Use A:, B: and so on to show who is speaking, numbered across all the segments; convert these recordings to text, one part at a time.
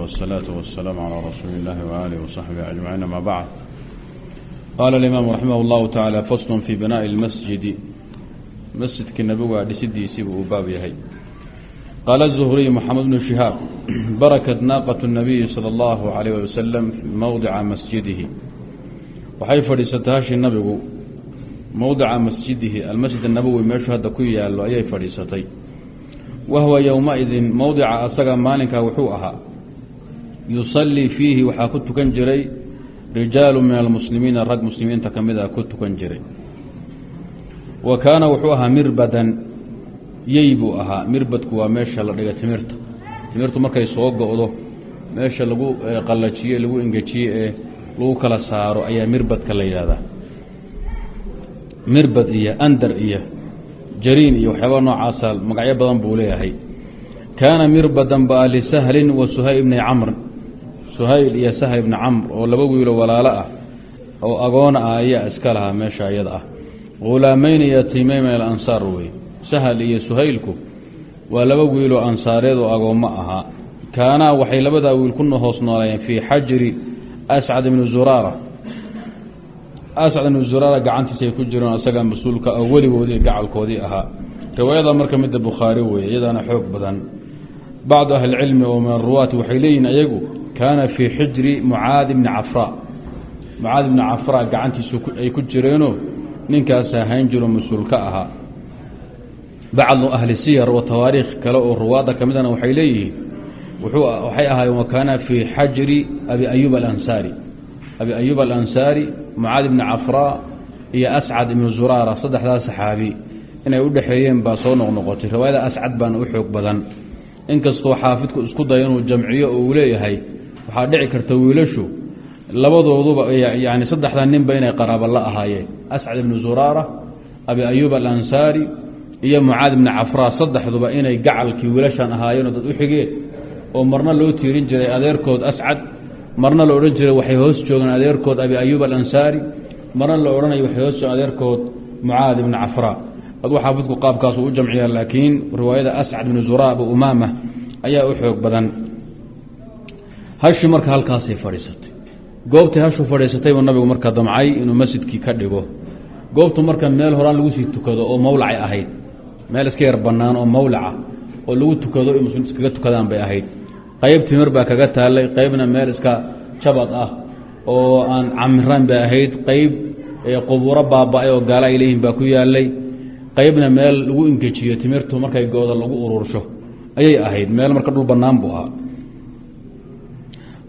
A: والصلاة والسلام على رسول الله وآله وصحبه أجمعين ما بعد قال الإمام رحمه الله تعالى فصل في بناء المسجد مسجد كالنبوة لسدي سيبه باب يهي قال الزهري محمد بن شهاب بركت ناقة النبي صلى الله عليه وسلم في موضع مسجده وحي فريستهاش النبي موضع مسجده المسجد النبوي ميشو هذا كويا yusallii fiihi waxaa ku tukan jiray rijaalu min almuslimiina rag muslimiinta ka mid a ku tukan jiray. Wa kaana wuxuu ahaa mirbadan yey buu ahaa. Mirbadku waa meesha la dhiga timirta. Timirtu markay soo go'do meesha lagu eh, qallajiye lagu engejiye ee eh, lagu kala saaro ayaa mirbadka la yidhahdaa mirbad iyo andar iyo jariin iyo waxyaaba noocaasa magacyo badan buu leeyahay. Kaana mirbadan baa lisahlin wa suhay bni camr suhayl iyo sahl ibni camr oo laba wiilo walaalo ah oo agoona ah ayaa iska lahaa meesha iyada ah. Hulaameyn yatiimeyn min alansaar wey. Sahal iyo suhaylku waa laba wiiloo ansaareed oo agoommo ahaa kaanaa waxay labadaa wiil ku hoos noolayeen fii xajri ascad ibni zuraara. Ascad ibnu zuraara gacantiisa ku jireen isagaa mas'uulka oo weligoodii gacalkoodii ahaa. Riwaayada marka midda bukhaari weeye iyadaana xoog badan. Bacdu ahlicilmi oo min aruwaati waxay leeyihiin ayagu kaana fii xijri mucaadi bni cafraa mucaadi bni cafraa gacantiisu ay ku jireenoo ninkaas hayn jiro mas'uulka ahaa. Bacdu ahli siyar wa tawaariikh kale oo ruwaadda ka midana waxay leeyihiin waxay ahaayeen wa kaana fii xajri abi ayuub alansaari. Abi ayuub alansaari mucaad ibni cafraa iyo ascad ibnu zuraara saddexdaas saxaabi inay u dhexeeyeen baa soo noqnoqotay. Riwaayada ascad baana u xoog badan. Inkastoo xaafidku isku dayo inuu jamciyo oo uu leeyahay waxaa dhici karta wiilashu labadooduba yani saddexda ninba inay qaraaba la ahaayeen. Ascad ibnu zuraara abi ayuub alansaari iyo mucaad ibni cafraa saddexduba inay gacalkii wiilashan ahaayeenoo dad u xigeen. Oo marna loo tiirin jiray adeerkood ascad marna la odhan jiray waxay hoos joogeen adeerkood abi ayuub alansaari marna la odhanaya waxay hoos joogeen adeerkood mucaad ibni cafraa. Aduu xaafidku qaabkaasu u jamciya laakiin riwaayada ascad ibnu zura abu umaama ayaa u xoog badan hashi marka halkaasay fadhiisatay. Goobtii hashu fadhiisatay buu nabigu marka damcay inuu masjidkii ka dhigo. Goobtu marka meel horaan lagu sii tukado oo mawlacay ahayd. Meel iska yar bannaan oo mawlaca oo lagu tukado muslimiintu iskaga tukadaan bay ahayd. Qayb timir baa kaga taallay qaybna meel iska jabad ah oo aan camiraan bay ahayd. Qayb qubuuro baaba-ay oo gaala ay leeyihiin baa ku yaalay qaybna meel lagu ingejiyo timirtu markay gooda lagu urursho ayay ahayd. Meel marka dhul bannaan buu ahaa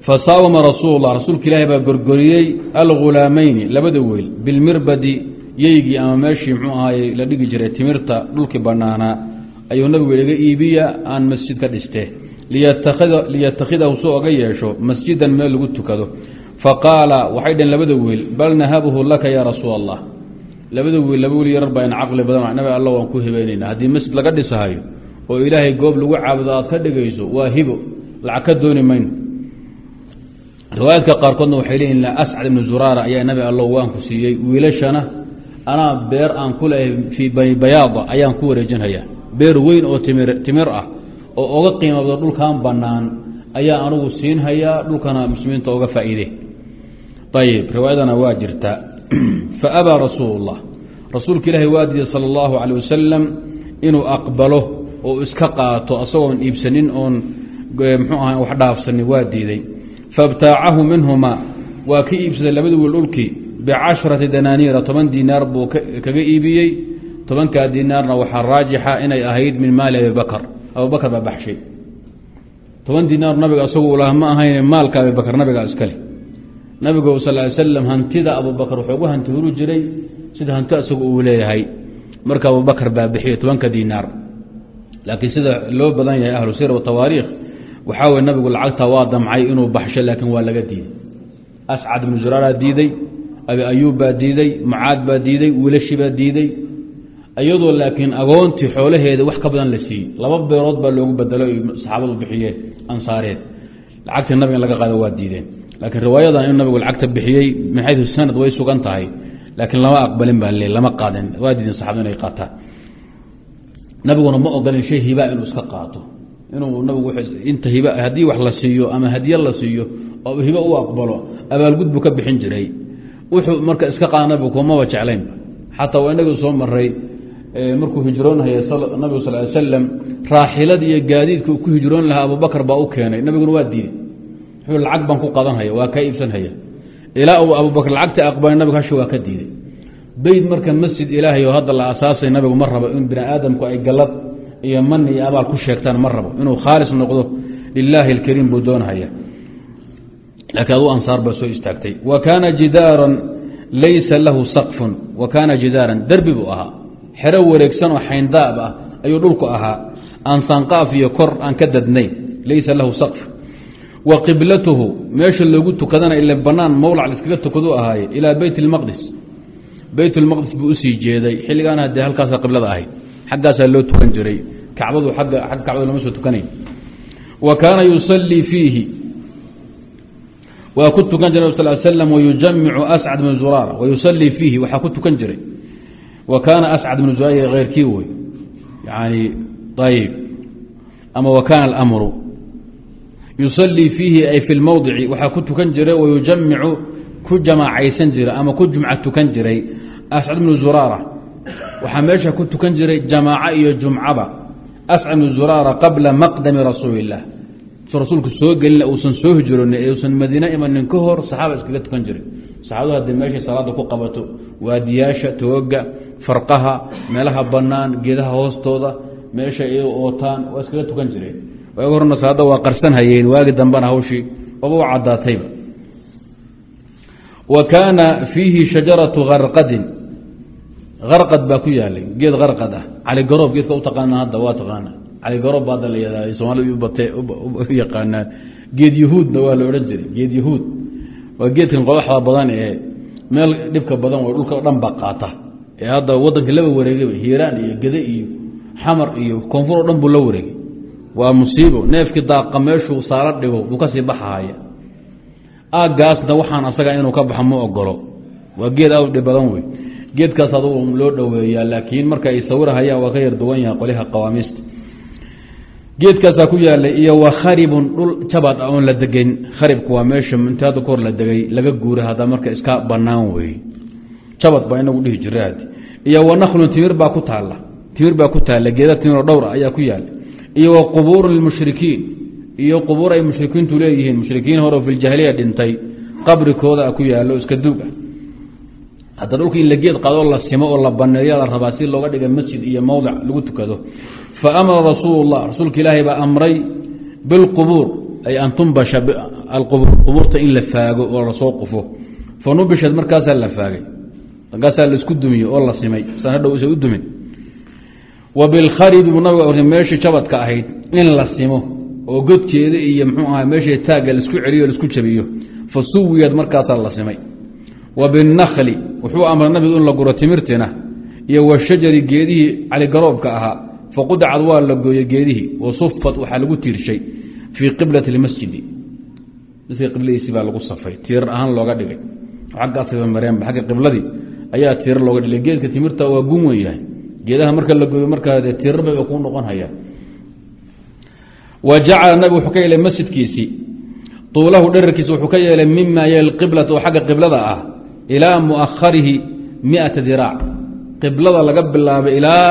A: fasaawama rasuullah rasuulka ilaahi baa gorgoriyey algulaameyni labada weyl bilmirbadi yeygii ama meeshii muxuu ahaay la dhigi jiray timirta dhulkii bannaanaa ayuu nabigu iga iibiya aan masjid ka dhiste liyatakhidahu soo oga yeesho masjidan meel lagu tukado. Faqaala waxay dhaheen labada wiil bal nahabuhu laka yaa rasuul allah labada wiil laba wiil yarar baa in caqli badan nabi alla waan ku hibeynayna haddii masjid laga dhisahayo oo ilaahay goob lagu caabudo aad ka dhigayso waa hibo lacag ka dooni mayno riwaayaadka qaarkoodna waxay leeyihiin ascad ibnu zuraara ayaa nabi allo waanku siiyey wiilashana anaa beer aan ku leehay fii bani bayaada ayaan ku wareejinhayaa. Beer weyn oo timir ah oo oga qiimabdo dhulkan bannaan ayaa anugu siinhayaa dhulkana muslimiinta oga faa'iide. Ayib riwaayadana waa jirta. Fa abaa rasuulu اllah rasuulka ilaahi waa diiday sala allahu calay wasalam inuu aqbalo oo iska qaato asagoon iibsanin oon mxuu aha wax dhaafsanin waa diiday faibtaacahu minhuma waa ka iibsaday labada wiil dhulkii bicasharati danaaniira toban diinaar buu kaga iibiyey. tobankaa diinaarna waxaa raajixa inay ahayd min maali abibakr abubakr baa baxshay. toban diinaar nabiga isagu lah ma ahayn maalka abibakr nabiga iskale. nabigu sal ly slam hantida abubakr wuxuu gu hanti huri jiray sida hanti isagu uu leeyahay. marka abubakr baa bixiyo tobanka diinaar laakiin sida loo badan yahay ahlu watawaariikh waxaa weye nabigu lacagta waa damcay inuu baxsho laakiin waa laga diiday ascad ibnu zuraaraa diiday abi ayuub baa diiday mucaad baa diiday wiilashii baa diiday iyadoo laakiin agoontii xoolaheeda wax ka badan la siiyey. Laba beerood baa loogu bedelo saxaabadu bixiyeen ansaareed. Lacagtii nabiga in laga qaado waa diideen. Laakiin riwaayadan in nabigu lacagta bixiyey min xayu sanad way sugan tahay. Laakiin lama aqbalin baa le lama qaadin waa diideen saxabadu inay qaataan. Nabiguna ma ogolin shay hibaa inuu iska qaato inuu nabigu inta hib haddii wax la siiyo ama hadiye la siiyo oo hibo u aqbalo abaalgud buu ka bixin jiray. Wuxuu marka iska qaada nabigu kumaba jeclayn. Xataa waa inagu soo maray markuu hijroonhaya nabigu sal l slam raaxilad iyo gaadiidka ku hijroon lahaa abubakar baa u keenay. Nabiguna waa diiday. Wuxuu lacag baan ku qadanhaya waa kaa iibsanhaya ilaa uu abubakr lacagta aqbalay nabigu hashi waa ka diiday. Beyd marka masjid ilaahay oo hadda la asaasay nabigu ma rabo in bini aadamku ay galad iyo mani iyo abaal ku sheegtaan ma rabo inuu khaalis noqdo lilaahi اlkariim buu doonhaya laakiin adu ansaar baa soo istaagtay wa kaana jidaaran laysa lahu saqfun wa kaana jidaaran derbi buu ahaa xero wareegsan oo xayndaab ah ayuu dhulku ahaa aan sanqaaf iyo kor aan ka dadnayn laysa lahu saqf wa qiblatuhu meesha loogu tukadana ila banaan mowlac laiskaga tukadu ahaaye ilaa beyt اlmaqdis beyt اlmaqdis buu usii jeeday xilligaana dee halkaasa qiblada ahayd xaggaasaa loo tukan jiray. Kacbadu agga agga kacbada lama soo tukanayn. Wa kaana yusallii fiihi. Waa ku tukan jiray sal slam wayujamicu ascad bn zuraara wayusallii fiihi waxaa ku tukan jiray. Wa kaana ascad bnu zuraara keyrkii wey yani ayib ama wa kaana alamru. Yusallii fiihi ay fi lmowdici waxaa ku tukan jiray wayujamicu ku jamaacaysan jiray ama ku jumca waxaa meesha ku tukan jiray jamaaco iyo jumcaba. Ascad bnu zuraara qabla maqdami rasuuli illah su rasuulku soo gelina uusan soo hijroonin ee uusan madiine imanin ka hor saxaaba iskaga tukan jiray. Saxaabadu haddii meeshay salaada ku qabato waadiyaasha tooga farqaha meelaha bannaan geedaha hoostooda meesha iy ootaan waa iskaga tukan jireen waagi horna salaada waa qarsan hayeen waagi dambena hawshii oba u caddaatayba. Wa kaana fiihi shajaratu karqadin arqad baa ku yaalay geed arqad ah. Caligaroob geedka u taqaana hadda waa taqaana caligaroob ba hadda la yahda soomaalida u yaqaanaan. Geed yahuudna waa la odhan jiray. Geed yahuud waa geedkan qodaxda badan ee meel dhibka badan way dhulka dhan ba qaata. Ee hadda waddanka laba wareegaba hiiraan iyo gede iyo xamar iyo koonfur o dhan buu la wareegay. Waa musiibo. Neefkii daaqa meeshuu saala dhigo buu ka sii baxahaya aaggaasna waxaan asaga inuu ka baxo ma ogolo. Waa geed aad dhib badan wey geedkaas adugu loo dhoweeyaa laakiin marka ay sawirahayaan waa ka yar duwan yahay qolyaha qawaamiista geedkaasaa ku yaalay iyo wa kharibun dhul jabad ah oon la degeyn kharibku waa meesha intaada kahor la degay laga guuray hadda marka iska banaan weeye jabad baa inagu dhihi jiraad iyo wa naklun timir baa ku taalla. Timir baa ku taalla geeda timiroo dhowra ayaa ku yaalla iyo wa qubuurun lilmushrikiin. Iyo qubuur ay mushrikiintu leeyihiin. Mushrikiin hore oo filjahiliya dhintay. Qabrikooda ku yaallo iska duug ah hadda dhulka in la geed qaadoo la simo oo la baneeya la rabaa si looga dhiga masjid iyo mowdic lagu tukado. Fa amara rasuul lah rasuulka ilaahay baa amray bilqubuur ay an tumbasha qubuurta in la faago oo la soo qufo. Fa nubishad markaasaa la faagay. Markaasaa la isku dumiye oo la simay. San hadhow isa u dumin. Wa bilkharibi buu nabiga ortay meeshii jabadka ahayd in la simo oo godkeeda iyo mxuu aha meeshii taagga la isku celiyo o la isku jabiyo. Fa suwiyad markaasaa la simay wa binakli wuxuu amray nabigu in la guro timirtina iyo washajari geedihii caligaroobka ahaa faqudcad waa la gooyey geedihii wa sufat waxaa lagu tiirshay fii qiblati اlmasjidi masjidka qibladiisii baa lagu safay tiirar ahaan looga dhigay. Aggaasaba mareenba agga qibladii ayaa tiirar looga dhigay. Geedka timirta waa gun wen yahay geedaha marka la gooyo markaa dee tiirar bay kuu noqon hayaan. Wa jacala nabig wuxuu ka yeelay masjidkiisii. Tuulahu dherarkiisa wuxuu ka yeelay mima ah ilaa muaharihi miata diraac qiblada laga bilaabay ilaa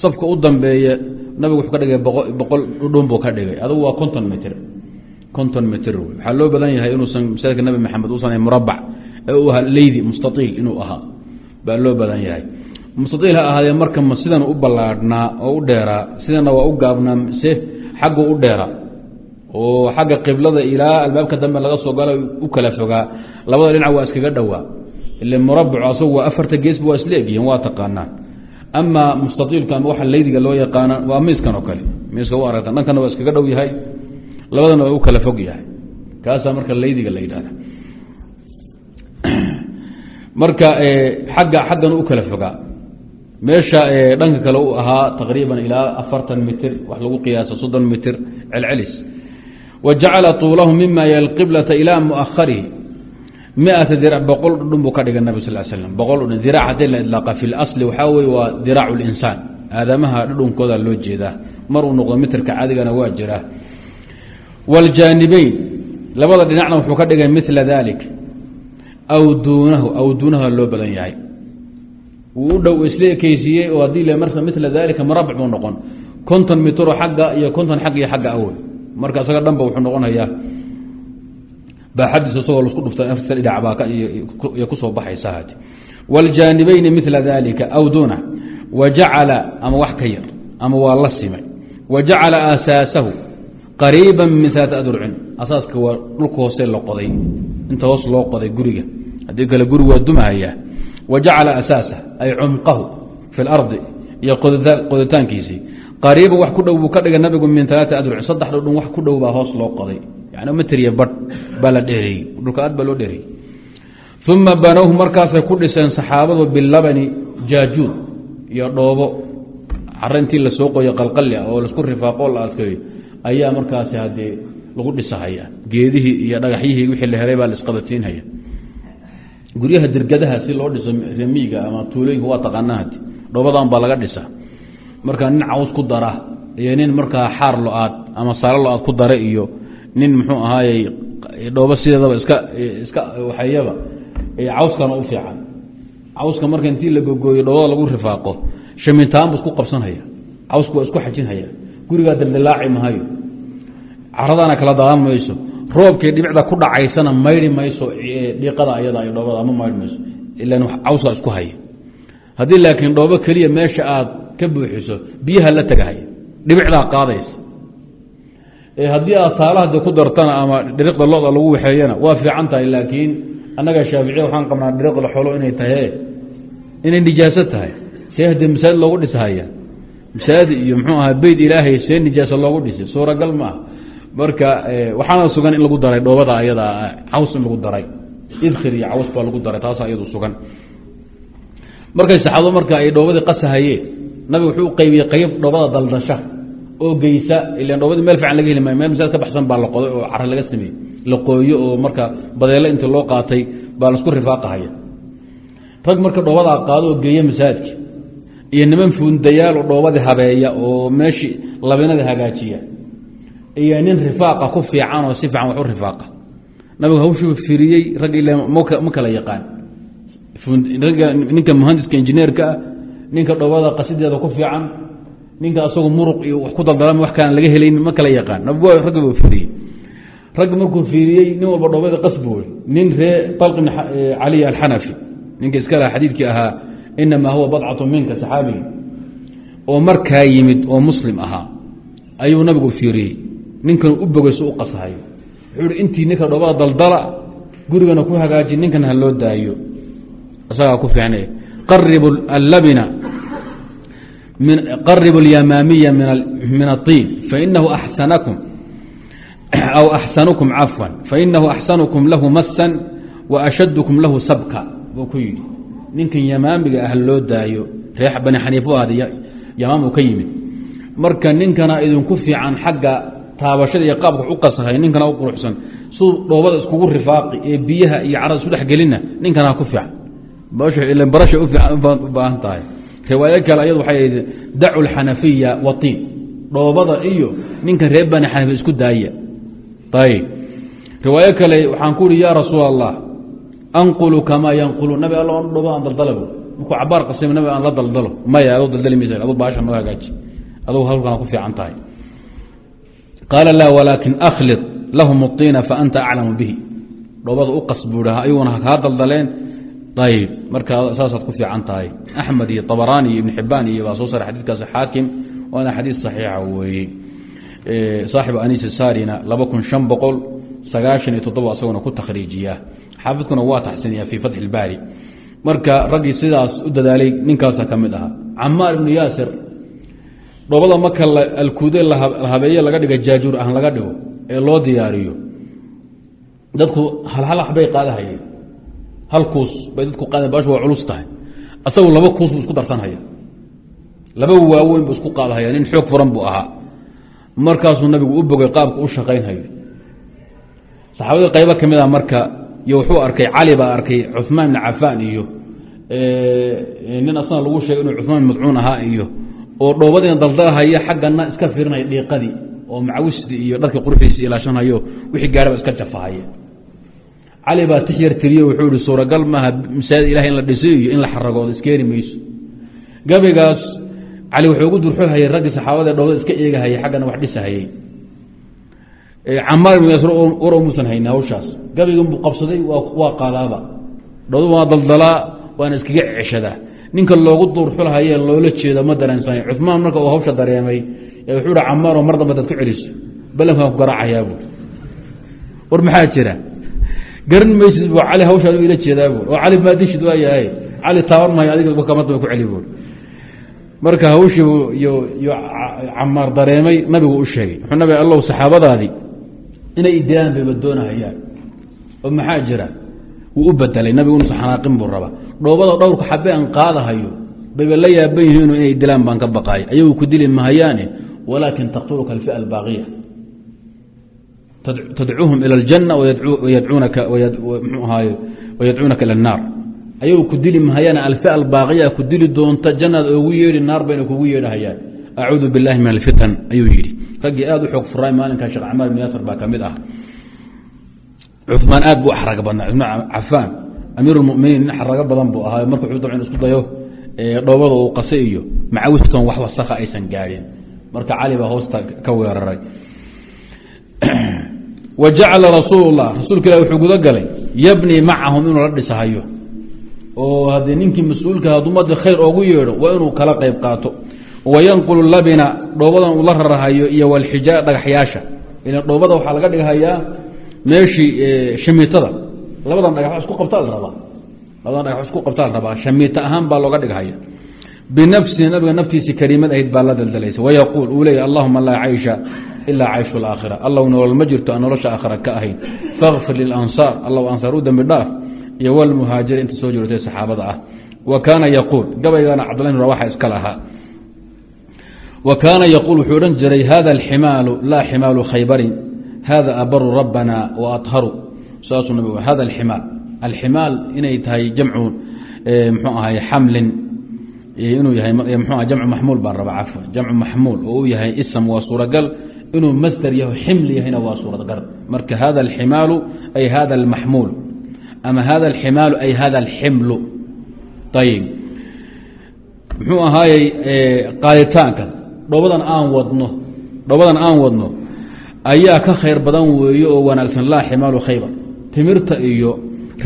A: safka u dambeeya nabigu wuxuu ka dhigay boqol dhudhun buu ka dhigay. Adugu waa konton mitr konton mitr waxaa loo badan yahay inuusan masaajidka nabi maxamed uusan murabac ee u ahaa leydi mustaiil inuu ahaa. Baa loo badan yahay. Mustaiil ha ahaadee marka ma sidan u ballaadhnaa oo u dheeraa sidana waa u gaabnaa se xaggu u dheeraa. Oo xagga qiblada ilaa albaabka dambe laga soo gala u kala fogaa. Labada dhinac waa iskaga dhowaa ile murabacu asagu waa afarta geesba waa isla egyihiin waa taqaanaan. Ama mustaiilka ama waxa leydiga loo yaqaana waa miiskan oo kale. Miiska u aragta dhankana waa iskaga dhow yahay labadana waa u kala fog yahay. Kaasaa marka leydiga la yidhahda marka agga xaggan u kala fogaa. Meesha dhanka kale u ahaa taqriiban ilaa afartan mitr wax lagu qiyaasa soddon mitr celcelis. Wa jacala tuulahu mima yalqiblata ilaa muaharihi miata dirac boqol dhudhun buu ka dhigay nabig sal slam boqol dhudhun dirac haddii la idlaaqa fi lasli waxaa weye waa diraacu linsaan aadamaha dhudhunkooda loo jeedaa mar uu noqdo mitrka cadigana waa jiraa wاljaanibeyn labada dhinacna wuxuu ka dhigay mila dalik aw duunahu aw duunahu loo badan yahay wuu u dhow isla ekeysiiyey oo haddii marka mila dalika marabic buu noqon konton mitro xagga iyo baaxadiisa isagoo lasku dhufta naftiisa dhinac baa iyo ku soo baxaysa hadi wاljaanibeyni mila dalika aw duuna wa jacala ama wax ka yar ama waa la simay. Wa jacala asaasahu qariiba min alaata adrucin asaaska waa dhulka hoose la qoday inta hoos loo qoday guriga haddii kale gurigu waa dumahayaa. Wa jacala asaasa ay cumqahu fi اlardi iyo qoditaankiisii. Qariiba wax ku dhow buu ka dhigay nabigu min alaata adrucin saddex dhudhun wax ku dhow baa hoos loo qoday matriya badh baa la dheereeyey dhulka aad baa loo dheereeyey uma banowhu markaasay ku dhiseen saxaabadu bilabani jaajuud iyo dhoobo. Caro intii la soo qoyo qalqali ah oo lasku rifaaqoo la adkeeyo ayaa markaasi haddee lagu dhisahaya. Geedihii iyo dhagaxyihii wixii la helay baa la isqabadsiinhaya guryaha dirgadaha si loo dhiso remiiga ama tuulooyinka waa taqaanaa hadi dhoobadan baa laga dhisa markaa nin caws ku dara iyo nin markaa xaar lo'aad ama saalo lo'aad ku dara iyo nin muxuu ahaayey dhoobo sideedaba iska iska waxayaba cawskana u fiican. Cawska marka intii la gogooyo dhoobada lagu rifaaqo shamintaan bu isku qabsanhaya cawsku waa isku xajinhaya gurigaa daldalaaci mahayo caradana kala daadan mayso. Roobkii dhibicda ku dhacaysana maydhi mayso dhiiqada ayada iyo dhoobada ama maydhi mayso. Ilan cawskaa isku haya haddii laakiin dhoobo keliya meesha aad ka buuxiso biyaha la tegahaya dhibicdaa qaadaysa haddii aad taalaha de ku dartana ama dhiriqda loda lagu waxeeyana waa fiican tahay laakiin annaga shaaficiya waxaan qabnaa dhiriqda xolo inay tahay inay nijaaso tahay. See hadee loogu dhisahaya masaajid iyo mxuu ahaa beyt ilaahay see nijaaso loogu dhisay suuragal ma marka waxaana sugan in lagu daray dhoobada ayada caws in lagu daray. Idkhir iyo caws baa lagu daray taasa iyadu sugan. Markay saxaabado marka ay dhoobadii qasahayeen nabiga wuxuu u qeybiyey qeyb dhoobada daldasha oo geysa ilan dhoobadii meel fiican laga heli maayo meel masaajid ka baxsan baa la qoday oo cara laga sameeyey. La qooyo oo marka badeelo inta loo qaatay baa la isku rifaaqahaya rag marka dhoobadaa qaado oo geeya masaajidka iyo niman fuundayaal oo dhoobadii habeeya oo meeshii labinada hagaajiya iyo nin rifaaqa ku fiican oo si fiican wax u rifaaqa. Nabigu hawshuu firiyey rag ila ma kala yaqaan. Ninka muhandiska injineerka ah ninka dhoobada qasideeda ku fiican ninka asagu muruq iyo wax ku daldalama wax kalan laga helayn ma kala yaqaan. Ragga buu firiyey ragga markuu fiiriyey nin walba dhoobada qasbu wey nin ree talq ibn cali alxanafi. Ninka iska laha xadiidkii ahaa inamaa huwa badcatu minka saxaabigi oo markaa yimid oo muslim ahaa ayuu nabigu fiiriyey. Ninkan u bogeyso u qasahayo wuxuu hi intii ninka dhoobada daldala gurigana ku hagaaji ninkan ha loo daayo. Isagaa ku fiicnay. Qaribu allabina qaribu اlyamaamiya min aطiin fainahu axsanakum aw axsanukum cafwan fainahu axsanukum lahu masan wa ashadkum lahu sabka buu ku yidhi. Ninkan yamaamiga ah loo daayo reex bani xaniifa ahd yamaam uu ka yimid. Marka ninkana idinku fiican xagga taabashada iyo qaabka u qasahay ninkana u quruxsan. Suu dhoobada iskugu rifaaqi ee biyaha iyo carada isu dhexgelinna ninkana ku fiican. Barasha u baahan riwaayo kale ayadu waxay ahayd dacu lxanafiya watiin dhoobada iyo ninka reer bani xaniifa isku daaya. Ayb riwaayo kale waxaan ku uhi ya rasuul allah anqulu kamaa yanqulu. Nabi alla dhooba aan daldalabo markuu cabaar qasima nabi aan la daldalo. Maya adoo daldali maysa adu baasha noo hagaaji adugu halkana ku fiican tahay. Qaala laa walaakin akhlid lahum اطiina faanta aclamu bihi. Dhoobada u qas buu dhaha ayaguna kaa daldaleen ayb marka saasaad ku fiican tahay. Axmed iyo abaraani iyo ibn xibaan iyo baa soo sara xadidkaas xaakim. Waana xadiid saxiixa weeye. Saaxibu anis sarina laba kun shan boqol sagaashan iyo toddoba asaguna ku takhriijiya. Xaafidkuna waa taxsiniya fii fatxi اlbaari marka raggii sidaas u dadaalay ninkaasa ka mid ahaa. Camaar ibnu yaasir dhoobada marka alkuude habeeye laga dhiga jaajuur loo diyaariyo. Dadku halhal axbay qaadahayeen hal kuus bay dadku qaada baashu waa culus tahay. Asagu laba kuus buu isku darsanhaya laba waaweyn buu isku qaadahaya nin xoog furan buu ahaa. Markaasuu nabigu u bogay qaabka u shaqaynhayo saxaabadii qaybo ka mid a marka iyo wuxuu arkay cali baa arkay cumaan ibn cafaan iyo nin asna lagu sheegay inuu cumaan madcuun ahaa iyo oo dhoobadiina daldalhaya xaggana iska fiirinaya dhiiqadii oo macawisdii iyo dharkii qurxiisi ilaashanhayo wixii gaaraba iska jafahaya cali baa tix yar tiriye wuxuu ihi suuragal maaha masaajid ilahay in la dhisi iyo in la xaragoodo iskeeni mayso. Gabaygaas cali wuxuu ugu durxohayay raggii saxaabada dhoobada iska eegahayay xaggana wax dhisahayey camaar ibn yasr war umuusan hayni hawshaas. Gabaygan buu qabsaday waa qaadaaba. Dhowdu waa daldalaa waana iskaga ceshadaa. Ninka loogu duurxulhaye loola jeedo ma dareensanay cumaan marka uu hawsha dareemay wuxuu hi camaaro mar dambe dad ku celiso balankaan ku garaacayaa buui war maxaa jira garan maysid bu cali hawshaan ila jeedaa buui oo cali maadishid waa yahay. Cali taaban mahay adiga kamar dambe ku celi buui marka hawshii iyo iyo camaar dareemay nabigu u sheegay. Wuxuu nabi allow saxaabadaadii inay idilaan bayba doonahayaan. Oo maxaa jira? Wuu u bedelay nabigu inuusa xanaaqin buu rabaa. Dhoobada dhowrka xabe aan qaadahayo bayba la yaaban yihiinu inay dilaan baan ka baqaay ayagu ku dili mahayaane walaakin taqtuluka alfia albaaqiya tadcuuhum ila aljanna wayadcuunaka ila annaar ayagu ku dili mahayaane alfia albaaqiya ku dili doonta jannaad oogu yeedhi naar bayna kugu yeedhahayaan. Acuudu billahi min alfitan ayuu yidhi. Raggii aada u xoog furaay maalinkaa sheekh camaar bin yaasir baa ka mid ah. Cumaan aad buu axraga badnaa cumaan cafaan amiir muminiin nin xarago badan buu ahaa marka wuxuu dabcan isku dayo dhoobada uu qase iyo macawiston wax wasakha aysan gaadhin. Marka cali baa hoosta ka weeraray wa jacala rasuul lah rasuulka ilah wuxuu guda galay yabnii macahum inuu la dhisahayo. Oo haddii ninkii mas'uulka hadumadii khayr oogu yeedho waa inuu kala qayb qaato. Wayanqulu labina dhoobadan uu la rarahayo iyo walxijaa dhagaxyaasha. Ila dhoobada waxaa laga dhighayaa meeshii shamiitada. Labadan dhagax isku qabtaa la rabaa. Labadan dhagax isku qabtaa la rabaa. Shamiita ahaan baa looga dhighaya binafsihi nabiga naftiisii kariimad ahayd baa la daldalaysa wayaquul uu leeya allahuma laa caysha ilaa cayshu alaakhira allow nolol ma jirto aan nolosha aakhira ka ahayn fakfir lilansaar allow ansaar u dembi dhaaf iyo walmuhaajiri inta soo jirtay saxaabada ah wa kaana yaquul gabaygana cabdullah bin rawaxa iska lahaa wa kaana yaquul wuxuu odhan jiray hada alximaalu laa ximaalu khaybarin hada abaru rabbana wa aharu saasuu nabig hada alximaal alximaal inay tahay jamcu mxuu ahay xamlin inuu yahay mxu jamcu maxmuul baan rabaa cafwan jamcu maxmuul oo uu yahay ism waa suuragal inuu masder yaho ximli yahayna waa suuragal marka hada alximaalu ay hada almaxmuul. Ama hada alximaalu ay hada alximlu. Ayib muxuu ahaayey qaaditaanka. Dhobadan aan wadno dhobadan aan wadno ayaa ka khayr badan weeye oo wanaagsan. Laa ximaalu khaybar. Timirta iyo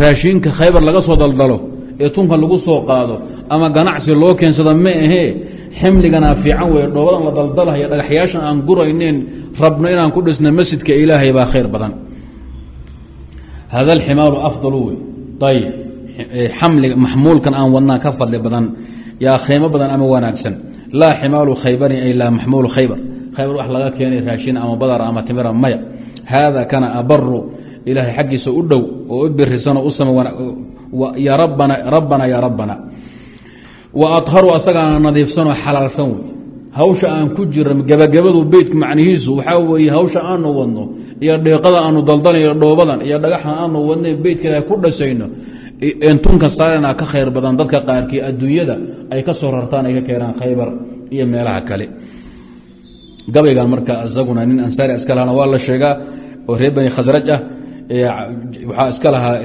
A: raashinka khaybar laga soo daldalo ee tunka lagu soo qaado ama ganacsi loo keensada ma ahee ximliganaa fiican weye dhoobadan la daldalhayo dhagaxyaashan aan gurayneen rabno inaan ku dhisna masjidka ilaahay baa khayr badan. Hada alximaalu afdalu wey ayib xamliga maxmuulkan aan wadnaa ka fadli badan yaa khaymo badan ama wanaagsan. Laa ximaalu khaybarin ay laa maxmuulu khaybar. Khaybar wax laga keenay raashin ama badar ama timira maya. Haada kana abaru ilaahay xaggiisa u dhow oo u birisanoo u sama ya rabbana rabbana ya rabbana wa adharu asagaana nadiifsanoo xalaalsan wey hawsha aan ku jira gebagabadu beytku macnihiisu waxaa weeye hawsha aanu wadno iyo dheeqada aanu daldalayo dhoobadan iyo dhagaxan aanu wadno beytka ilahay ku dhasayno tunka saarena ka khayr badan. Dadka qaarkii adduunyada ay ka soo rartaan ay ka keenaan khaybar iyo meelaha kale. Gabaygan marka isaguna nin waa la sheegaa oo reer bani khasraj ah waxaa iska lahaa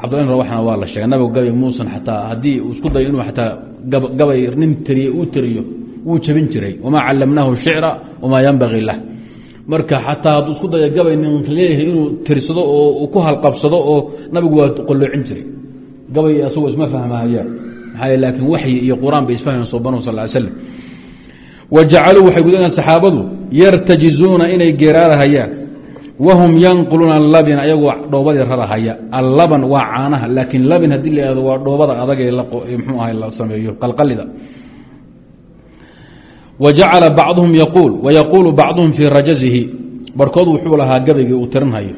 A: cabdullah rawaxna waa la sheega nabigu gabay muusan xataa haddii uu isku dayo inuu ataa gabay nin tiriye uu tiriyo wuu jabin jiray. Wamaa callamnaahu shicra wamaa yanbagii lah. Marka xataa hadduu isku dayo gabay nin leeyahay inuu tirsado oo ku halqabsado oo nabigu waa qoloocin jiray. Gabay asagoo isma fahmahayaan maxaa laakiin waxyi iyo qur'aan bay isfahmayan suubanu sal slam wa waxay gudagaan saxaabadu yartajizuuna inay geeraarahayaan wahum yanquluuna allabin ayagoo dhoobadii rarahaya allaban waa caanaha laakiin labin haddii la ihahdo waa dhoobada adagee mxuu ahay la sameeyo qalqalida wa jacala bacduhum yaquul wayaquulu bacduhum fii rajazihi barhkood wuxuu lahaa gabaygii uu tirinhayo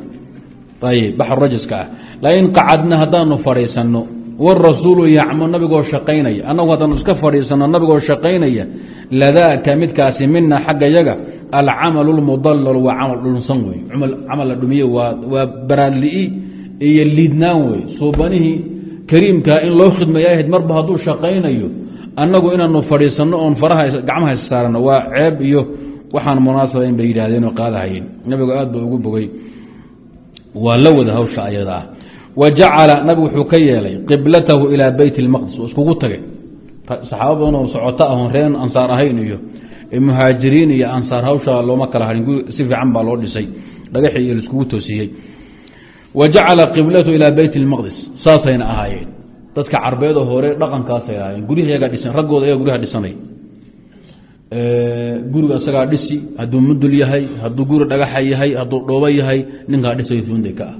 A: ayb baxr rajaska ah lain qacadna haddaanu fadhiisanno warasuulu yacmu nabigoo shaqaynaya annagu haddaanu iska fadhiisanno nabigoo shaqaynaya ladaaka midkaasi mina xagga yaga alcamalu lmudallalu waa camal dhunsan wey camal la dhumiye waa baraadli'i iyo liidnaan wey suubanihii kariimkaa in loo khidmaya ahayd marba hadduu shaqaynayo annagu inaanu fadhiisanno oon faraha gacmaha issaaranno waa ceeb iyo waxaan munaasabayn bay yidhaahdeen oo qaadahayeen nabigu aad ba ugu bogay waa la wada hawsha ayada ah wa jacala nabigu wuxuu ka yeelay qiblatahu ilaa beyt اlmaqdis oo iskugu tagay saxaaba badan oo muhaajiriin iyo ansaar hawsha looma kala harin. Si fiican baa loo dhisay. Dhagaxii iyo laiskugu toosiyey. Wa jacala qiblatu ilaa beyt اlmaqdis saasayna ahaayeen. Dadka carbeedo hore dhaqankaasay ahaayeen. Guryahayagaa dhisan raggooda ayaa guryaha dhisanay. Guriga isagaa dhisi hadduu mudul yahay hadduu guri dhagaxa yahay hadduu dhoobo yahay ninkaa dhisayo fuunday ka ah.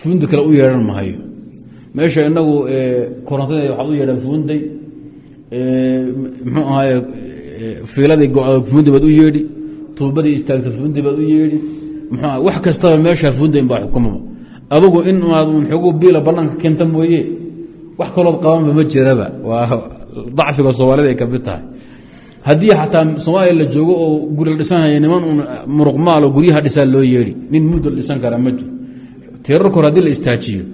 A: Fuundi kale u yeedhan mahayo meesha inagu korontada waxaad u yeedhaan fiiladii fuundi baad u yeedhi tuubadii istaagta fuundi baad u yeedhi muxuu wax kastaba meesha fuundayn baa xukumaba adugu in aad xoogu biila banaanka keenta mooye wax kalood qabanba ma jiraba. Waa dacfiga soomaalida ay ka mid tahay. Haddii xataa soomaaliya la joogo oo guri la dhisanhaya niman un muruqmaal oo guryaha dhisaa loo yeedhi nin mudul dhisan karaa ma jiro. Tiirarka hore haddii la istaajiyo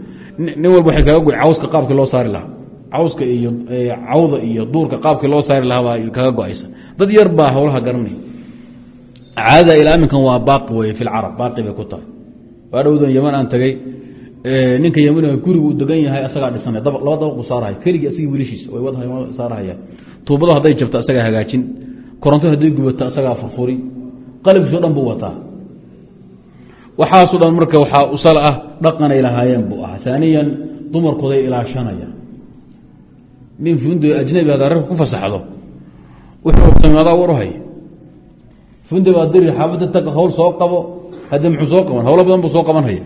A: nin walba waxay kaga go cawska qaabkii loo saari lahaa cawska iyo cawda iyo duurka qaabkii loo saari lahaa baa kaga go'aysa. Dad yar baa howlaha garanaya. Caadada ilaa aminkan waa baaqi wey fi lcarab baaqi bay ku tahay. Waa dhowdan yaman aan tagay. Ninka yamaniga gurigu degan yahay asagaa dhisanay. Laba dabaq buu saarahay keligii asagii wada saarahayaan tuubado hadday jabto asagaa hagaajin. Koronto hadday gubato asagaa furfuri. Qalabkiisao dhan buu wataa. Waxaasoo dhan marka waxaa usal ah dhaqanay lahaayeen buu ahaa. Aaniyan dumarkooday ilaashanayaan nin fundi ajnabi hadaad rarka ku fasaxdo. Wuxuu samaadaa waruhay fundi baa diri xaafadda tag hawl soo qabo haddii muxuu soo qaban hawlo badan buu soo qabanhaya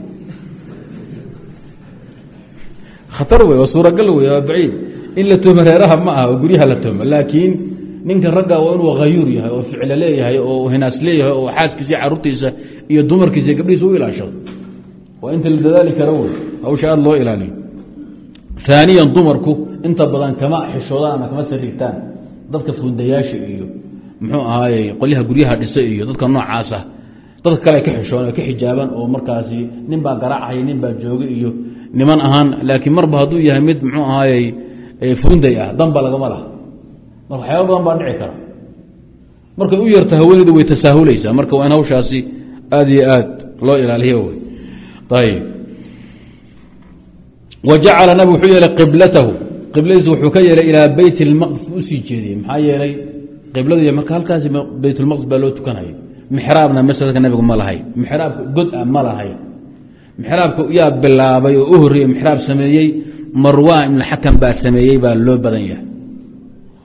A: khatar wey waa suuragal wey waa in la toomo reeraha ma aha oo guryaha la toomo laakiin ninka ragga waa inuu hayuur yahay oo ficlo leeyahay oo hinaas leeyahay oo xaaskiisa caruurtiisa iyo dumarkiisa gabdhihiisa u ilaashado. Waa inta la dadaali kara wey hawsha aada loo inta badan kama xishoodaan ama kama sariigtaan dadka fundayaasha iyo muxuu ahaaye qolyaha guryaha dhisa iyo dadka noocaasa dadka kale ka xishoon ka xijaaban oo markaasi nin baa garaacaya nin baa jooga iyo niman ahaan. Laakiin marba hadduu yahay mid muxuu ahaayey funday ah danba lagama laha. Marka waxyaaba badan baa dhici kara. Markay u yarta haweeneydu way tasaahulaysaa marka waa in hawshaasi aada iyo aad loo ilaaliyo wy ayb wa jacala wuxuu yeelay qiblatahu qibladiisa wuxuu ka yeelay ilaa beyt اlmaqdis buu u sii jeediyey. Maxaa yeelay qibladu marka halkaasi beytulmaqdis baa loo tukanaya mixraabna masadka nabigu ma lahay. Mixraabka god a ma lahay. Mixraabka yaa bilaabay oo u horreeyey mixraab sameeyey marwaan ibn xakam baa sameeyey baa loo badan yahay.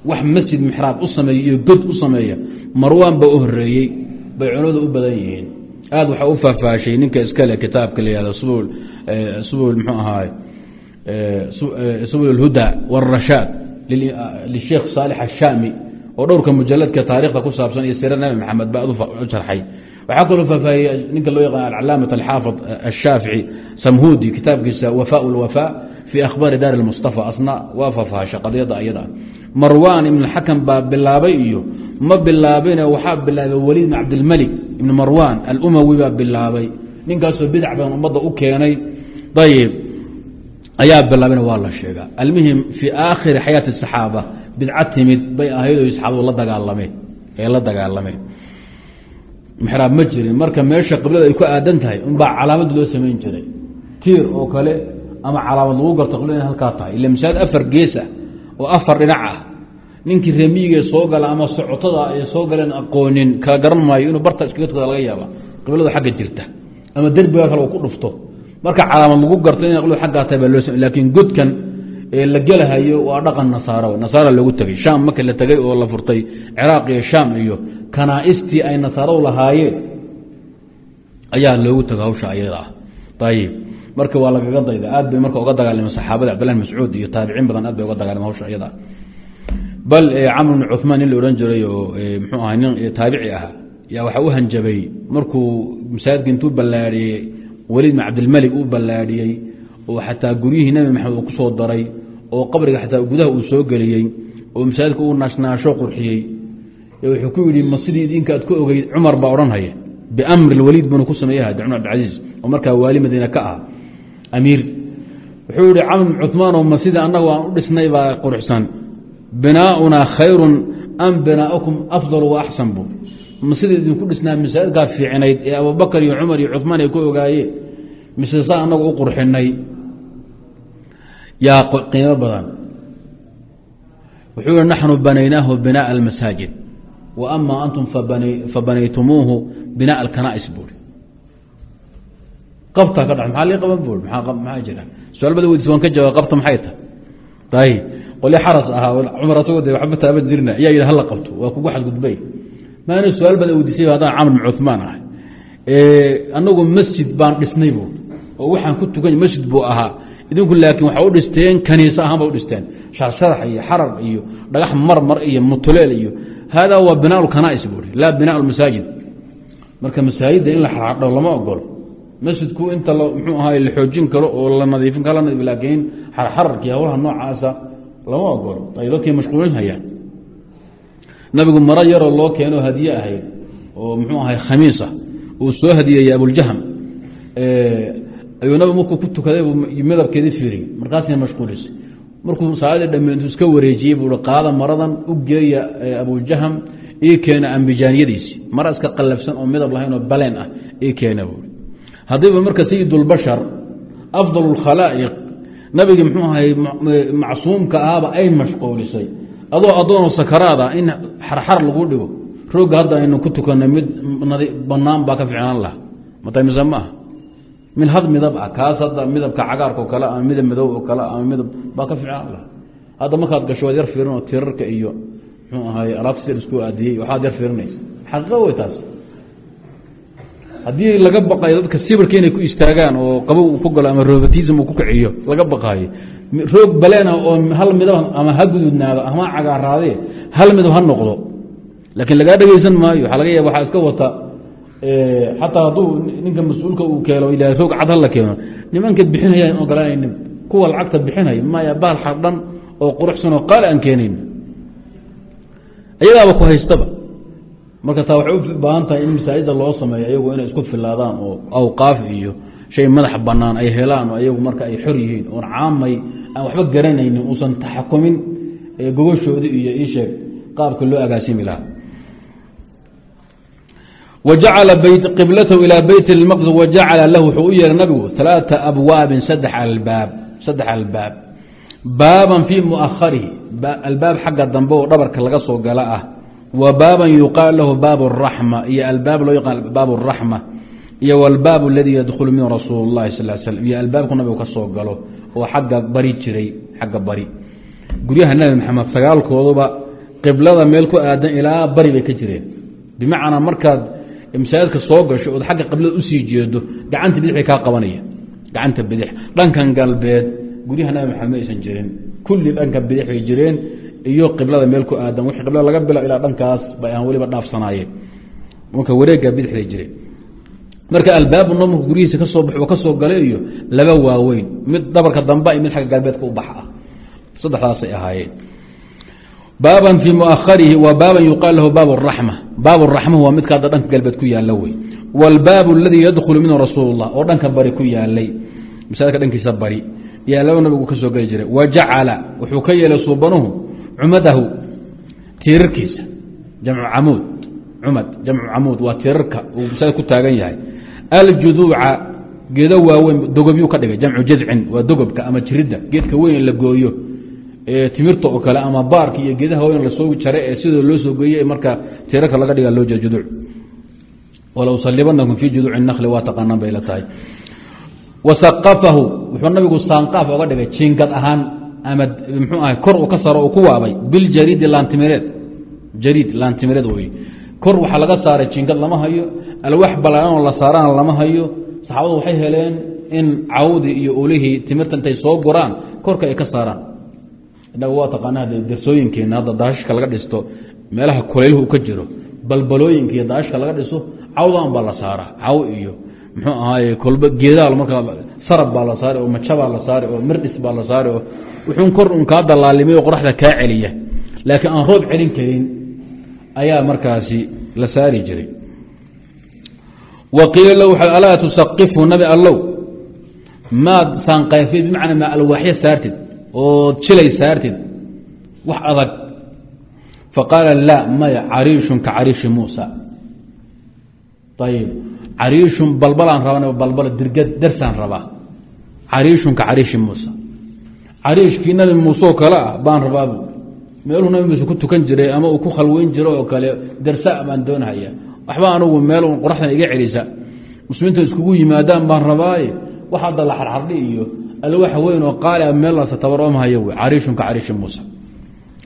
A: Wax masjid mixraab u sameeya iyo god u sameeya marwaan baa u horeeyey bay culimadu u badan yihiin. Aad waxaa u faahfaashay ninka iskale kitaabka la yihahdo subul subul mxuu ahaay subul اlhuda wاrashaad lisheekh saalix الshaami oo dhowrka mujaladka taarikhda ku saabsan iyo sira nabi maxamed baa u jarxay waxaa kaloo faahfaahiyey ninka loo yaqaan alcalaamaة alxaafid الshaafici samhudi kitaabkiisa wafa اlwafa fi akhbaari daar اlmustafa asna waa faahfaahasha qadiyadda ayada marwan ibn xakam baa bilaabay iyo ma bilaabine waxaa bilaabay weliid bn cabdilmalik ibn marwan alumawi baa bilaabay ninkaasoo bidac badan ummadda u keenay ayib ayaa bilaabana waa la sheegaa almuhim fii aakhiri xayaati saxaaba bidca timid bay ahayd oo saxaabadu la dagaalameen ee la dagaalameen. Mixraab ma jirin marka meesha qiblada ay ku aadan tahay unbaa calaamad loo samayn jiray. Tiir oo kale ama calaamad lagu garto qiblada in halkaa tahay. Ila masaajid afar gees ah oo afar dhinac ah ninkii reemiyigae soo gala ama socotada ay soo galeen aqoonin kala garan maayo inuu barta iskaga tukada laga yaaba qibladu xagga jirta ama derbiga kale uu ku dhufto marka calaamad lagu garto ina qibladu aggaa tahay baa laakiin godkan ee la gelahayo waa dhaqan nasaaro. Nasaara loogu tegey shaam marka la tegey oo la furtay ciraaq iyo shaam iyo kanaaistii ay nasaaradu lahaayeen ayaa loogu tego hawsha ayada ah. Ayib marka waa lagaga dayda aad bay marka uga dagaalama saxaabada cabdillahi mascuud iyo taabiciin badan aad bay uga dagaalama hawsha ayada. Bal camr bn cuثmaan nin la odhan jiray oo mxuu aha nin taabici ah yaa waxaa u hanjabay. Markuu masaajidka intuu ballaadhiyey weliid bin cabdilmalik uu ballaadhiyey oo xataa guryihii nebi maxamed uu ku soo daray oo qabriga xataa gudaha uu soo geliyey oo masaajidka uu naashnaasho qurxiyey. Wuxuu ku yidhi ma sidii idinka aad ku ogeyd cumar baa odhanhaya biamri weliid banu ku sameeyaha cumar abdilcasiis oo markaa waali madiine ka ah. Amiir. Wuxuu yihi camr bin cuثmaan oo ma sida annagu aan u dhisnay baa quruxsan. Binaaunaa khayru am binaakum afdal wa axsan bu ma sida idinku dhisnaa masaajidkaa fiicnayd? Ee abubakar iyo cumar iyo cumaan ay ku ogaayeen. Mise saa anagu u qurxinay yaa qiimo badan. Wuxuu yihi naxnu banaynaahu binaaءa almasaajid. Wa ama antum fabanaytumuuhu binaaءa alkanaa'is buuri qabta ka dha maxaa lii qaban buuri maxaa jira? Su'aal bada weydiis waan ka jawaab qabta maxay tahay? Ayb qolyo xaras ahaa cumar asagoo de waxba taaban jirna ayaa yidhi hala qabto waa kugu xadgudbay maana su'aal bada weydiisay haddaan camr bin cuثmaan ahay. Anagu masjid baan dhisnay bu oo waxaan ku tukan masjid buu ahaa. Idinku laakiin waxa u dhisteen kaniise ahaan ba u dhisteen. Sharsharax iyo xarar iyo dhagax marmar iyo mutuleel iyo hada waa binaa lkanais buui laa binaa masaajid. Marka masaajidda in la xardho lama ogolo masjidku inta mxuu ahaay la xoojin karo oo la nadiifin karo laakiin xarxararkii hawlaha noocaasa lama ogolo ay dadkay mashquulin hayaan nabigu maro yaroo loo keeno hadiye ahayd oo mxuu ahay khamiisa uu soo hadiyeeyey abuljahm ayuu nabigu markuu ku tukaday midabkeedii fiiriyey markaasina mashquulisay. Markuu salaadii dhammeentu iska wareejiyey buu qaada maradan u geeya abujahm ii keena ambijaaniyadiisi. Mara iska qallafsan oo midab lahayn oo baleen ah ii keena buui haddiiba marka sayidulbashar afdal nabigii mxuu ahay macsuumka ahaba ay mashquulisay adoo adoonoo sakaraada in xarxar lagu dhigo roogga hadda aynu ku tukanay mid banaan baa ka ficnaan laha matmise ma aha mid had midab ah kaas hadda midabka cagaarka oo kale ama midab madow oo kale ama midab baa ka ficnaan laha hadda markaad gasho waad yar fiirinoo tirarka iyo mxuu ahay alaabta sida isku aadiyey waxaad yar fiirinaysa xaqiiqa wey taas haddii laga baqayo dadka sibirka inay ku istaagaan oo qabow uu ku galo ama robotism uu ku kiciyo laga baqaayo. Roog baleena oo hal midab ama ha gududnaado ama cagaaraadee hal midab ha noqdo. Laakiin lagaa dhegeysan maayo waxaa laga yaaba waxaa iska wata xataa hadduu ninka mas'uulka uu keeno ila roog cad hala keeno. Nimanka bixinayaan ogolaanaynin kuwa lacagta bixinaya maya baal xardhan oo quruxsan oo qaali aan keenayn. Ayagaaba ku haystaba marka taa waxay u baahan tahay in masaajida loo sameeyo iyagu inay isku filaadaan oo awqaaf iyo shay madax banaan ay helaan oo iyagu marka ay xor yihiin oon caamay aan waxba garanaynin uusan taxakumin gogoshoodii iyo iisheeg qaabka loo agaasimi lahaa. Wajacala qiblatahu ilaa beyti اlmaqdis wajacala lahu wuxuu u yeelay nabigu alaaa abwaabin saddex albaab saddex albaab. Baaban fii muaharihi albaab xagga dambe oo dhabarka laga soo gala ah wa baaban yuqaal lahu baab الraxma iyo albaab loo yaqaan baab الraxma iyo wاlbaab اladii yadkhulu min rasuul اlahi sal slm iyo albaabku nabigu ka soo galo oo xagga bari jiray xagga bari guryaha nabi maxamed sagaalkooduba qiblada meel ku aadan ilaa bari bay ka jireen bimacnaa markaad masaajidka soo gasho ood xagga qiblada usii jeedo gacanta bidix bay kaa qabanaya gacanta bidix dhankan galbeed guryaha nabi maxamed ma aysan jirin kulli dhanka bidix bay jireen iyo qiblada meel ku aadan wixii qiblada laga bilo ilaa dhankaas bay aan weliba dhaafsanaayeen marka wareegga bidix bay jireen marka albaabu no marku guryihiisa kasoo baxo ka soo galay iyo laba waaweyn mid dhabarka damba iyo mid xagga galbeedka u bax ah saddexdaasay ahaayeen baaban fii muaharihi wa baaban yuqaal lahu baab raxma baab raxma waa midka hadda dhanka galbeed ku yaala wey wاlbaab اladii yadkhulu minhu rasuul اllah oo dhanka bari ku yaalay masaajidka dhankiisa bari yaa laba nabigu ka soo geli jiray wa jacala wuxuu ka yeelay suubanuhu cumadahu tiirarkiisa jamcu camuud cumad jamcu camuud waa tiirarka uu masaajid ku taagan yahay. Aljuduuca geedo waaweyn dogobyuu ka dhigay jamcu jadcin waa dogobka ama jiridda geedka weyn la gooyo timirta oo kale ama baarka iyo geedaha waaweyn la soo jara ee sidoo loo soo geeye marka tiirarka laga dhiga loo jeeda juduuc. Walow salibanakum fii juduuci nakli waa taqaanaan bay la tahay. Wuxuu nabigu saanqaaf oga dhigay jiingad ahaan ama mxuu ahay kor uu ka saro uu ku waabay. Biljariidi laantimireed jariid laantimireed wey kor waxaa laga saaray jiingad lama hayo alwax balaaranoo la saarana lama hayo. Saxaabadu waxay heleen in cawdii iyo ulihii timirta intay soo guraan korka ay ka saaraan. Innaga waa taqaanaa de darsooyinkeenna hadda daashishka laga dhisto meelaha kulayluhu ka jiro balbalooyinka iyo daashishka laga dhiso cawdan baa la saaraa caw iyo muxuu ahaaye kolba geedaa markaa sarab baa la saari oo maja baa la saari oo mirdhis baa la saari oo wuxuun kor un kaa dalaalimay oo qoraxda kaa celiya. Laakiin aan roob celin karin ayaa markaasi la saari jiray. Wa qiila lahu alaa tusaqifu nabi allow. Maad saanqayfid bimacnaa maa alwaaxyo saartid oo jilay saartid. Wax adag. Faqaala laa maya cariishun ka cariishi muusa. Ayib cariishun balbalaan rabaa balbal dirgad darsaan rabaa. Cariishun ka cariishi muusa cariishkii nabi muuse oo kale ah baan rabaabu meeluu nabi muuse ku tukan jiray ama uu ku khalweyn jiro oo kale darsa baan doonhaya waxba anugu meel qoraxdan iga celisa. Muslimiinta iskugu yimaadaan baan rabaaye. Wax hadda xarxardhi iyo alwax weyn oo qaali a meelasa tabaroomhayo w cariishun ka cariishi muusa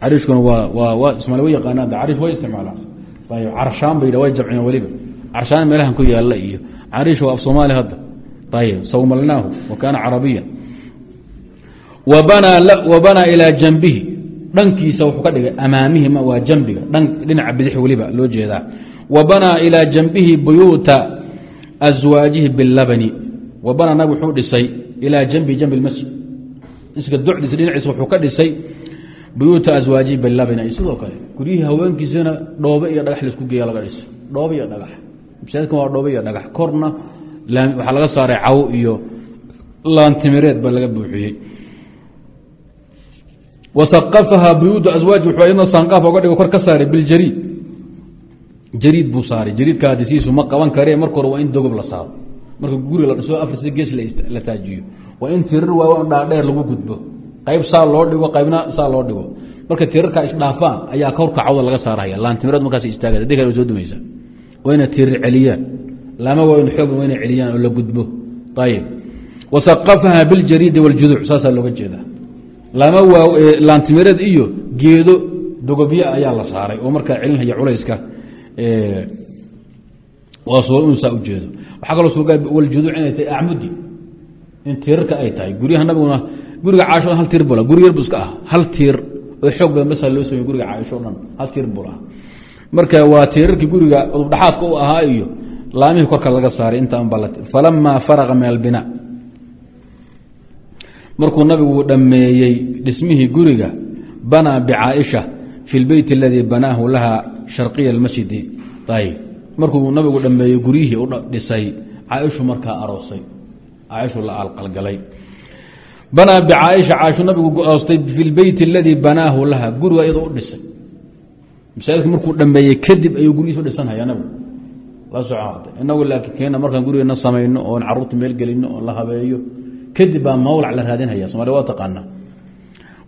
A: cariishkuna waa waa ismaali wa yaqaanaan cariish way isticmaalaan. Carshaan bay way jamciyeen weliba. Carshaan meelahan ku yaalla iyo cariish waa af soomaali hadda. Ayb sawmalnaahu wa kaana carabiyan wa banaa ilaa janbihi dhankiisa wuxuu ka dhigay amaamihi waa jambiga. Dhinaca bidix weliba loo jeedaa. Wa banaa ilaa janbihi buyuuta aswaajihi bilabani wa banaa nabig wuxuu dhisay ilaa janbi janbi masjid. Iska docdiisa dhinaciisa wuxuu ka dhisay buyuuta aswaajihi bilabani sidoo kale guryihii haweenkiisana dhoobe iyo dhagax la isku geeya laga dhiso dhoobe iyo dhagax. Masaajidkan waa dhoobe iyo dhagax. Korna waxaa laga saaray caw iyo laantimireed baa laga buuxiyey wasaqafaha buyuudu aswaaj wuxuu iyadna saanqaaf oga dhigo kor ka saaray biljariid. Jariid buu saaray. Jariidka hadisiisu ma qaban karee marka hore waa in dogob la saaro. Marka guri la dhiso afarsi gees la taajiyo. Waa in tirar waawan dhaadheer lagu gudbo. Qayb saa loo dhigo qaybna saa loo dhigo. Marka tirarka isdhaafaan ayaa korka cawda laga saaraya. Laantimireed markaas istaaga di kale soo dumaysa. Waa ina tirar celiyaan. Lama waa waa looga jeedaa lama laantimireed iyo geedo dogobye ayaa la saaray oo markaa celinhaya culayska waa suuro inuu saa u jeedo. Waxaa kaloo suga waljuduuc inay tahay acmudi. In tiirarka ay tahay. Guryaha nabiguna guriga caaisho hal tiir bula. Guri yar bu iska ah hal tiir oo xoog badan basa loo samey guriga caaisho o dhan. Hal tiir bul ah marka waa tiirarkii guriga udubdhaxaadka u ahaa iyo laamihii korka laga saaray intaan bal falamaa faraqa min albinaa markuu nabigu dhammeeyey dhismihii guriga banaa bicaaisha fi lbeyt aladii banaahu laha sharqiya almasjidi. Ayb markuu nabigu dhammeeyey guryihii u dhisay caaishu markaa aroosay. Caaishu la alqalgalay banaa bicaaisha caaishu nabigu aroostay fi lbeyt aladii banaahu laha guriga iyadoo u dhisay. Masaajidka markuu dhammeeyey kadib ayuu guryihiis u dhisanhaya nabigu. La soco inagu laakiin keena markaan gurigeena samayno oon carruurta meel gelino oo la habeeyo kadib baa mawlac la raadinhaya somalia waa taqaana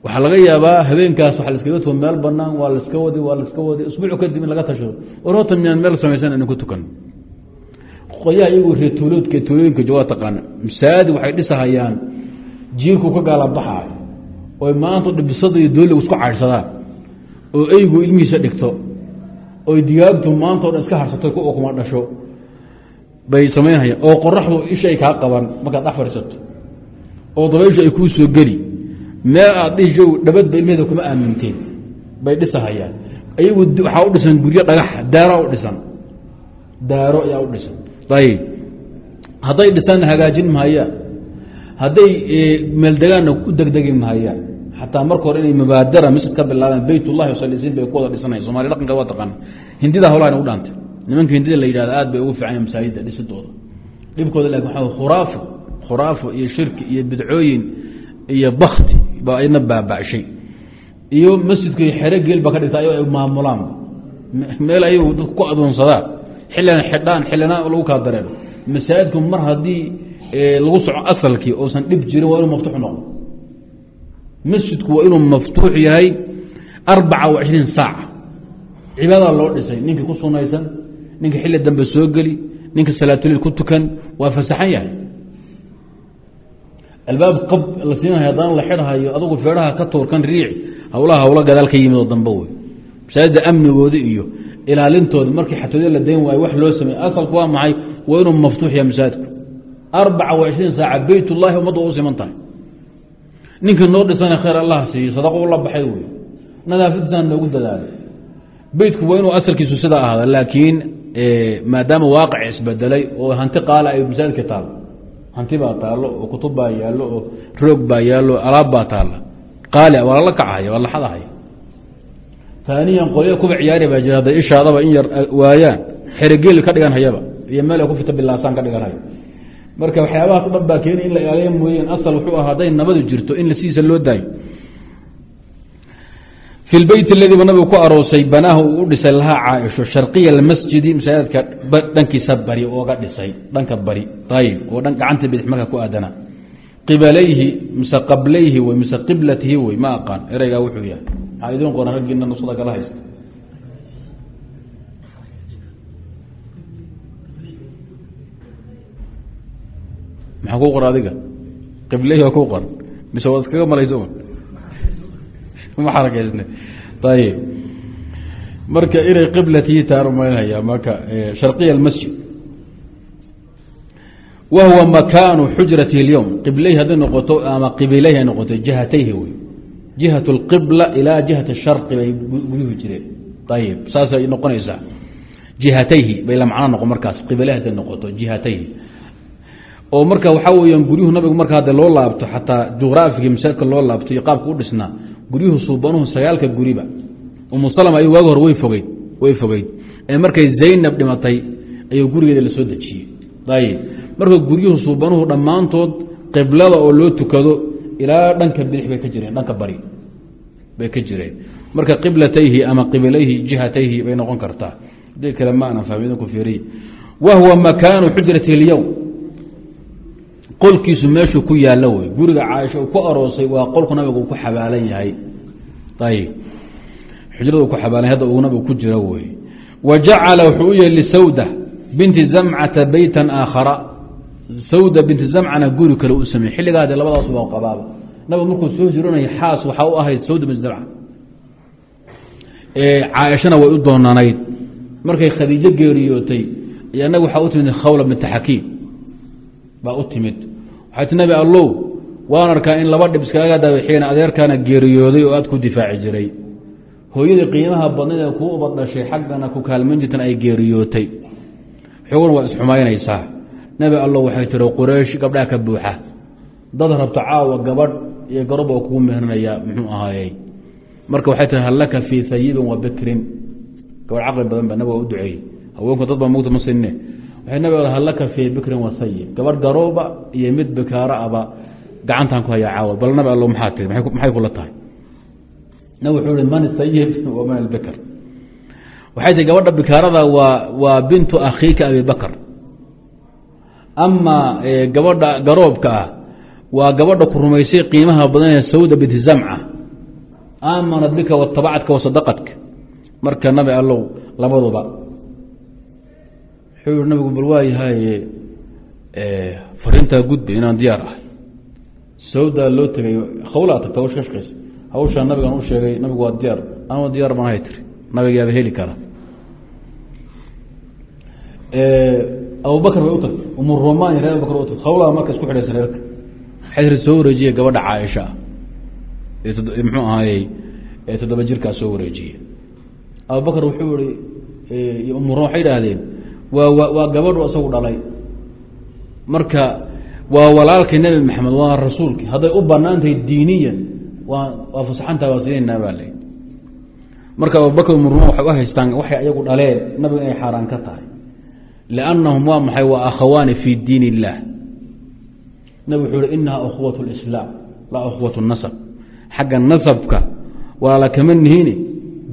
A: waxaa laga yaabaa habeenkaas waa laskaga tugo meel banaan waa laska wadi waa laska wadi. Isbuuc kadib in laga tashado orota miyaan meel samaysan inu ku tukan. Qoyaha iyagu reer tuuloodka tuulooyinka jooga taqaana masaajid waxay dhisahayaan. Jiirku ka gaalabaxaay oy maanta dhibisada iyo dooligu isku caydhsadaan oo eygu ilmihiisa dhigto. Oy digaagtu maanta o dhan iska harsato ku ukuma dhasho. Bay samaynhayaan oo qoraxdu isha ay kaa qaban. Markaad dhex oo dabayshu ay kuu soo geli. Meel aad dhihi jow dhabadba ilmaheeda kuma aaminteen. Bay dhisahayaan. Ayagu waxaa u dhisan guryo dhagax daaro u dhisan. Daaro ayaa u dhisan. Ayib hadday dhisanna hagaajin mahayaan hadday meeldegaanna u degdegi mahayaan xataa marka hore inay mubaadara masjid ka bilaabaan beytullahi wasalisiin bay ku wada dhisanaya somali dhaqanka waa taqaana hindida hawlahan u dhaantay. Nimanka hindida la yidhahda aad bay ugu fiicanya masaajidda dhisidooda. Dhibkooda laakiin waa khuraafo khuraafo iyo shirki iyo bidcooyin iyo bakti baa ina baabashay iyo masjidku xero geel ba ka dhigta ay maamulaan. Meel ayagu dadku ku adoonsadaan xillina xidhaan xillina lagu kala dareero masaajidku mar haddii lagu soco asalkii oosan dhib jirin waa inuu maftuux noqdo. Masjidku waa inuu maftuux yahay arbaca wa cishriin saaca cibaada loo dhisay. Ninkii ku sunaysan ninka xilli dambe soo geli ninka salaatulil ku tukan waa fasaxan yahay albaab qab la siinahay haddana la xidhahayo adugu feedhaha ka tuurkan riici hawlaha hawlo gadaal ka yimid oo dambe wey masaajidda amnigooda iyo ilaalintooda markii xatooyo la dayn waayo wax loo sameey asalku waa maxay waa inuu maftuux yahay masaajidku arbaca wa saaca beytullahi ummaddu u siman tahay ninkii noo dhisana khayr allah siiyo sadaqo ula baxay wey nadaafadiisaan noogu dadaalay beytku waa inuu asalkiisu sidaa ahaada laakiin maadaama waaqic isbedelay oo hanti qaala ay masaajidka taalo hanti baa taallo oo kutub baa yaallo oo roog baa yaallo alaab baa taalla. Qaali waa lala kacahaya waa la xadahaya. Taaniyan qolyo kuba ciyaari baa jira hadday ishaadaba in yar waayaan xerogeel ka dhigan hayaba iyo meel ay ku fita bilaasaan ka dhigan haya marka waxyaabahaas dhan baa keeni in la ilaaliya mooyeen asal wuxuu ah hadday nabadu jirto in sidiisa loo daayo fi lbeyt aladiiba nabigu ku aroosay banaahu uu u dhisay lahaa caaisho sharqiya almasjidi masaajidka dhankiisa bari ooga dhisay dhanka bari ayib oo gacanta bidix marka ku aadana. Qibalayhi mise qablayhi wey mise qiblatihi wey ma aqaan ereygaa wuxuu yahay. Maxaa idin qoran raggiina nusada kala haysta ma xarakaysne ayib marka inay qiblatii taarmaynhaya marka sharqiya almasjid wa huwa makaanu xujrati اlyowm qibleyhi hadday noqoto ama qibilayhi ay noqoto jihatayhi wey jihat اlqibla ilaa jihat الsharqi bay guduhi jireen ayib saasay noqonaysaa jihatayhi bay la macno noqon markaas qibilayhi hadday noqoto jihatayhi oo marka waxaa weyaan guryuhu nabigu marka hadda loo laabto xataa jugraafiga masaajidka loo laabto iyo qaabka u dhisnaa guryuhu suubanuhu sagaalka guriba. Umu salama ay waagi hore way fogeyd way fogeyd. Ee markay zaynab dhimatay ayuu gurigeeda la soo dejiyey. Ayib. Marka guryuhu suubanuhu dhammaantood qiblada oo loo tukado ilaa dhanka bidix bay ka jireen dhanka bari bay ka jireen. Marka qiblatayhi ama qibilayhi jihatayhi bay noqon kartaa. Hadii kale ma aanan fahmi idinku fiiriy wa makaanu xujrati اlyowm qolkiisu meeshuu ku yaalo wey. Guriga caaisha uu ku aroosay waa qolku nabiga uu ku xabaalan yahay. Ayib xujradu ku xabaalan hadda uu nabigu ku jiro wey. Wa jacala wuxuu u yeeli sawda binti zamcata beytan aakhara. Sawda binti zamcana guri kale u sameeyey. Xilligaade labadaas waa qabaaba. Nabigu markuu soo jiranaya xaas waxaa u ahayd sawda binti zamca. Caaishana way u doonanayd. Markay khadiijo geeriyootay iyo nabi waxaa u timid khawla binta xakiim baa u timid. Waxay ti nabi allow waan arkaa in laba dhib iskaaga dabaxiyeen adeerkaana geeriyooday oo aad ku difaaci jiray. Hooyadii qiimaha badnayd ee kuu ubad dhashay xaggana ku kaalman jirtan ay geeriyootay. Xoguna waa isxumaynaysaa. Nabi allow waxay tiri quraysh gabdhaha ka buuxa. Dad rabto caawa gabadh iyo garob oo kugu mehrinayaa muxuu ahaayey. Marka waxay tihi hal laka fii hayibin wa bikrin. Gabadh caqli badan ba nabiga u duceeyey. Haweenku dad baa mugta ma sinne waxay nabi hal laka fii bikrin wa hayib gabadh garooba iyo mid bikaaro aba gacantaan ku hayaa caawa bal nabi allow maxaa tiri? Maxay kula tahay? Nab wuxuu hi man sayib wa man waxay tii gabadha bikaarada waa waa bintu akhiika abi ama gabadha garoobka ah waa gabadha ku rumaysay qiimaha badanee sawda binti zamca. Aamanat bika watabacadka wasadaqadka marka nabi allow labaduba wuxuu yihi nabigu bal waayahaye farintaa gudba inaan diyaar ahay. Sawdaa loo tegay khawlaa tagta ka shaqaysa hawshaa nabigan u sheegay nabigu waa diyaar anuma diyaar baan ahay tiri nabigaaba heli kara abubakr bay u tagtay umuroman reer abubakr u tagtay. Khawlaa marka isku xidhaysa reerka. Tiri soo wareejiye gabadha caaisha. Muxuu ahaayey ee toddoba jirkaa soo wareejiye abubakr wuxuu ihi umuro waxay idhaahdeen waa waa gabadhu isagu dhalay. Marka waa walaalkii nebi maxamed waa rasuulkii. Hadday u banaantahay diiniyan waa waa fasaxantaha waa siinaynaa baa le marka abubakr umuruma waxay u haystaan waxay ayagu dhaleen nabiga inay xaaraan ka tahay. Liannahum waa maxay? Waa akhawaani fi diin illah nabig wuxuu hi inaha ukhuwat lislaam laa ukhuwat nasab. Xagga nasabka walaala kama nihini?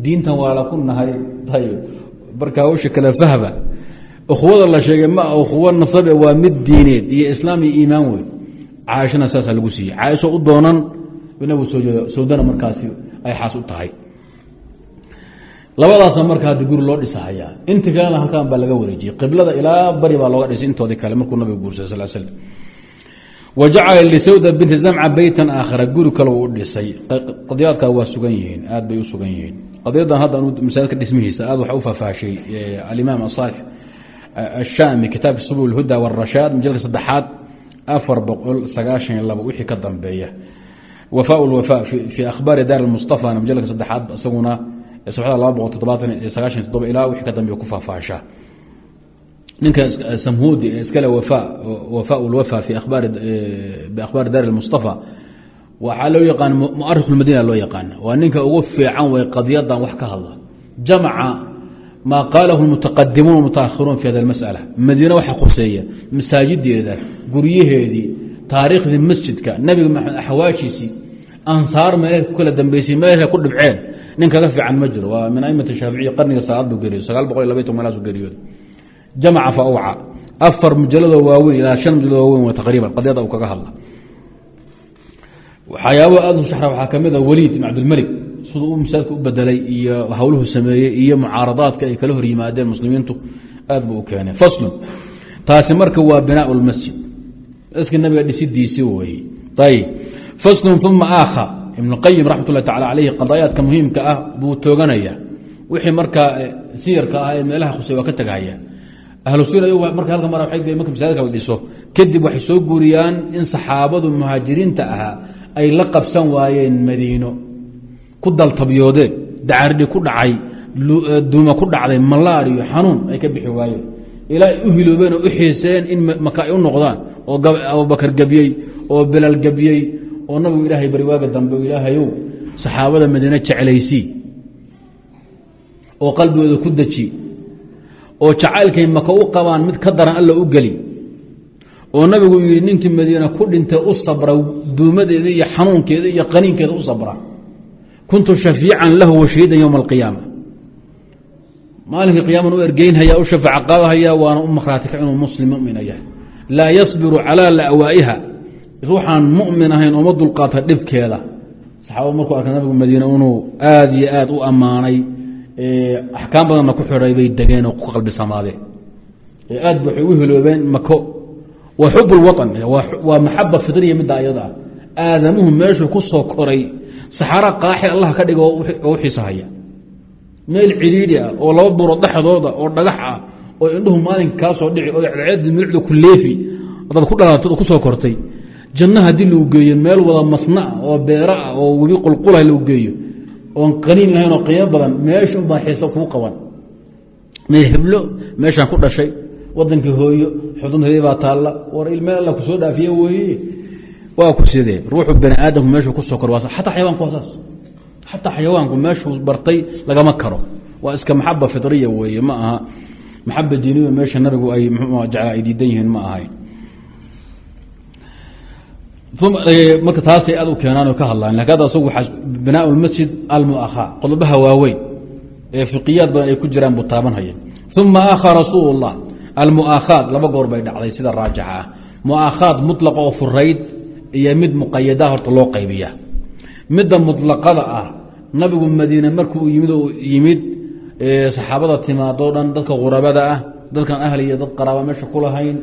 A: Diintan walaala ku nahay. Ayb marka hawsha kale fahba ukhuwada la sheegay ma ukhuwo nasabe waa mid diineed iyo islaam iyo iimaan wey caaishana saasaa lagu siiyey. Caaisho u doonan nabigu soo jeeda sawdana markaasi ay xaas u tahay. Labadaasna marka haddi guri loo dhisahayaa inta kalena halkan baa laga wareejiyey. Qiblada ilaa bari baa looga dhisay intoodii kale markuu nabigu guursaday sal slm wa lisawda binti zamca beytan aakhara guri kale u dhisay. Qadiyaadkaa waa sugan yihiin aad bay u sugan yihiin. Qadiyadan hadda masaajidka dhismihiisa aad waxa u faahfaashay alimaam asaalix ashaami kitaabka huda warashaad majalka saddexaad afar boqol sagaashan iyo labo wixii ka dambeeya wafa lwafa fi akhbaari daar mustafana majalka saddexaad isaguna sabxada laba boqol toddobaatan iyo sagaashan toddoba ilaa wixii ka dambeeya ku faahfaashaa ninka samhudi ee iskale fi akhbaari biakhbaari daar mustafa waxaa loo yaqaan muarikh madina loo yaqaan waa ninka ugu fiican way qadiyadan wax ka hadla jamca maa qaalahu mutaqadimuun wamutaakhiruun fi hada masala madiine waxa khuseeya masaajideeda guryaheedii taariikhdii masjidka nabiga maxamed axwaashiisii ansaar meelh ku kala dambeysay meelha ku dhibceen nin kaga fiican ma jiro waa min aimati shaaficiya qarniga sagaal buu geriyo sagaal boqol iyo labay ton meelaasu geriyooda jamaca fa awca afar mujaladoo waaweyn ilaa shan mujalado waaweyn wa taqriiban qadiyada uu kaga hadla waxyaabaa aada u waxaa siduu masaajidka u bedelay iyo howluhu sameeyey iyo mucaaradaadka ay kala hor yimaadeen muslimiintu aad buu u keenay. Faslun taasi marka waa binaa lmasjid maskii nabiga dhisidiisi weye ayb faslun uma aakha. Ibnu qayim raxmat ullahi tacala caleyhi qadaayaadka muhiimka ah buu tooganaya wixii markaa siyarka ah ee meelaha khusey waa ka tegahaya ahlu kadib waxay soo guuriyaan in saxaabadu muhaajiriinta ahaa ay la qabsan waayeen madiino ku daltabyoodeen dacaridhi ku dhacay duuma ku dhacday malaar iyo xanuun ay ka bixi waayeen ilaa u hiloobeen oo u xiiseen in maka ay u noqdaan oo abubakar gebiyey oo bilaal gebiyey oo nabigu ilaahay bari waaga dambe ilaahayow saxaabada madiine jeclaysii oo qalbigooda ku deji oo jacaylkay maka u qabaan mid ka daran alla u geli oo nabigu yidhi ninkii madiine ku dhintay u sabra duumadeeda iyo xanuunkeeda iyo qaniinkeeda u sabra kuntu shafiican lahu washahiidan yowma alqiyaama. Maalinkii qiyaaman u ergeynhaya u shafaac qaadahaya waana u makraatika inuu muslim mumina yahay. Laa yasbiru calaa lawaa'iha. Ruuxaan mumin ahayn ooma dulqaata dhibkeeda. Saxaabad markuu arkay nabigu madiine inuu aada iyo aada u ammaanay axkaam badanna ku xidhay bay degeen oo ku qalbi samaadeen aad ba waxay u hiloobeen mako waa xub waa maxaba fidriya midda ayada. Ah aadamuhu meeshuu ku soo koray saxaara qaaxi allah ka dhiga oo u xiisahaya meel cidhiidhi ah oo laba burood dhexdooda oo dhagax ah oo indhuhu maalinka kaa soo dhici oo ceedi milicda ku leefi adaad ku dhalatad oo ku soo kortay janna haddii lagu geeyo meel wada masna oo beera ah oo webi qulqula lagu geeyo oon qaniin lahayn oo qiimo badan meesha unbaa xiisa kuu qaban. Meel heblo meeshaan ku dhashay wadankii hooyo xudunteedii baa taalla war ilmee alla ku soo dhaafiye weeye waa ku sidee? Ruuxu bani aadamku meeshuu ku soo kor xataa xayawanku waa saas. Xataa xayawaanku meeshuu bartay lagama karo. Waa iska maxaba fitriya weeye ma aha. Maxaba diiniya meesha nabigu ay mxuu jeclaa ay diidan yihiin ma ahayn marka taasay aad u keenaan ka hadlaan laakiin hadda asagu binaa lmasjid almuakhaa qodobaha waaweyn ee fiqiyaad badan ay ku jiraan buu taabanhaya uma akha rasuul اllah laba goor bay dhacday sida raajixa ah muaakhaad mulaqa oo furayd iyo mid muqayadaha horta loo qaybiya midda muطlaqada ah nabigu madiine markuu yimid yimid saxaabada timaadoo dhan dadka qurabada ah dadkan ahli iyo dad qaraaba meesha ku lahayn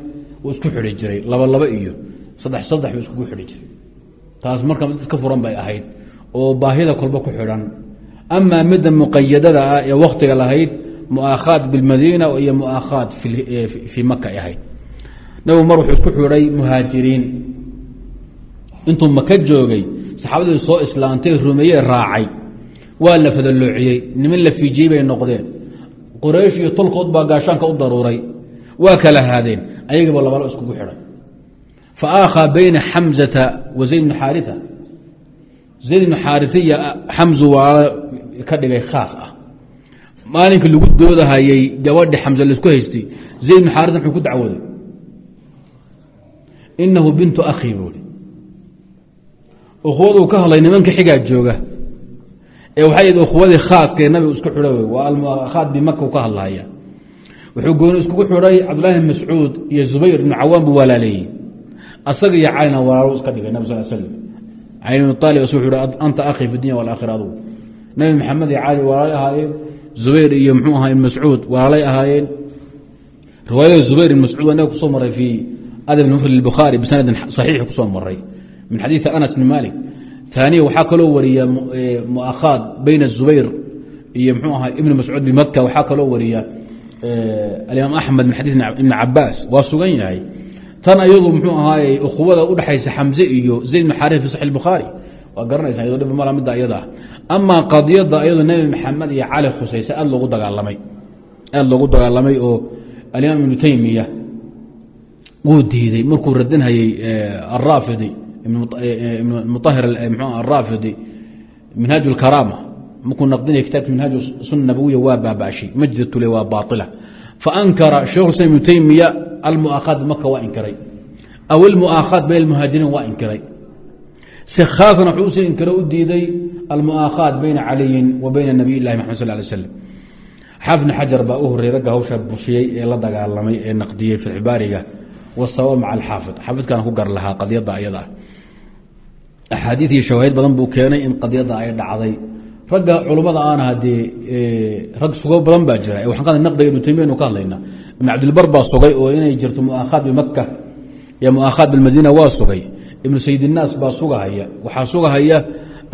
A: uu isku xidhi jiray. Laba laba iyo saddex saddex buu iskugu xidhi jiray. Taas marka mid ka furan bay ahayd oo baahida kolba ku xidhan. Amaa midda muqayadada ah ee waktiga lahayd muaakhaad bilmadiina iyo muaakhaad fii maka ay ahayd. Nabigu mar wuxuu isku xidhay muhaajiriin intuu maka joogay saxaabadii soo islaantay rumeeye raacay. Waa la fadaloociyey niman la fiijiyey bay noqdeen. Qoraysh iyo tolkood baa gaashaanka u daruuray. Waa kala haadeen. Ayagiiba labalo iskugu xidhay fa aakhaa bayna xamzata wa zayd bni xaaria zayd bni xaariiya xamzu waa ka dhigay khaas ah. Maalinkii lagu doodahayey gabadhi xamse la isku haystay zayd bni xaaria muxuu ku dacwooday. Inahu bintu akhi buui ukhuwaduu ka hadlay nimanka xigaa jooga. Ee waxay id ukhuwadii khaaskaee nabigu isku xidha wey waa almuakhaad bimaka ka hadlaya wuxuu gooni iskugu xidhay cabdullahi bn mascuud iyo zubayr ibnu cawaan buu walaaleeyey. Asaga iyo calina walaalo iska dhigay nab sal slm cali bn aalib isu hi anta akhi fi dunya walakhira adugu nabi maxamed iyo cali walaalay ahaayeen zubayr iyo mxuu ahaa ibn mascuud walaalay ahaayeen. Riwaayada zubayr ibn mascuud anaga ku soo maray fii adab mufrad bukhaari bisanadin saxiixi ku soo maray min xadiidi anas bn malik taaniya waxaa kaloo wariya muakhaad bayna zubayr iyo mxuu ahaa ibn mascuud bimaka waxaa kaloo wariya alimaam axmed min xadii ibn cabaas waa sugan yahay. Tan ayadu mxuu ahaay ukhuwada udhexaysa xamze iyo zayd bn xaari fi saxi bukhaari waa garanaysa iyado dhib mala midda iyada ah amaa qadiyadda iyadoo nebi maxamed iyo cali khusayse aad loogu dagaalamay. Aada loogu dagaalamay oo alimaam ibnu teymiya diiday markuu radinhayey araafidi muahir araafidi minhaaj اlkaraama markuu naqdinaya kitabki minhaaj suna nabawiya waa baabashay majdtule waa baaila faankara shekh islam ibnu teymiya almuaakhaad maka waa inkiray. Aw almuaakhaad bayn almuhaajiriin waa inkiray. Si khaasna wuxuu u sii inkiro u diiday almu'aakhaat bayna caliyin wa bayna nabiy llahi maxamed sal lay slam xaafid bn xajar baa u horey ragga hawshaa bushiyey ee la dagaalamay ee naqdiyey fitxbaariga wasawa maca axaadiid iyo shawaahid badan buu keenay in qadiyadda ay dhacday. Ragga culummada aana haddee rag sugo badan baa jira. Waxaan ka naqdiga ibnu taymiya nu ka hadlaynaa ibn cabdilbar baa sugay oo inay jirto mu'aakhaat bimaka iyo mu'aakhaat bilmadiina waa sugay. Ibnu sayidinaas baa sugahaya. Waxaa sugahaya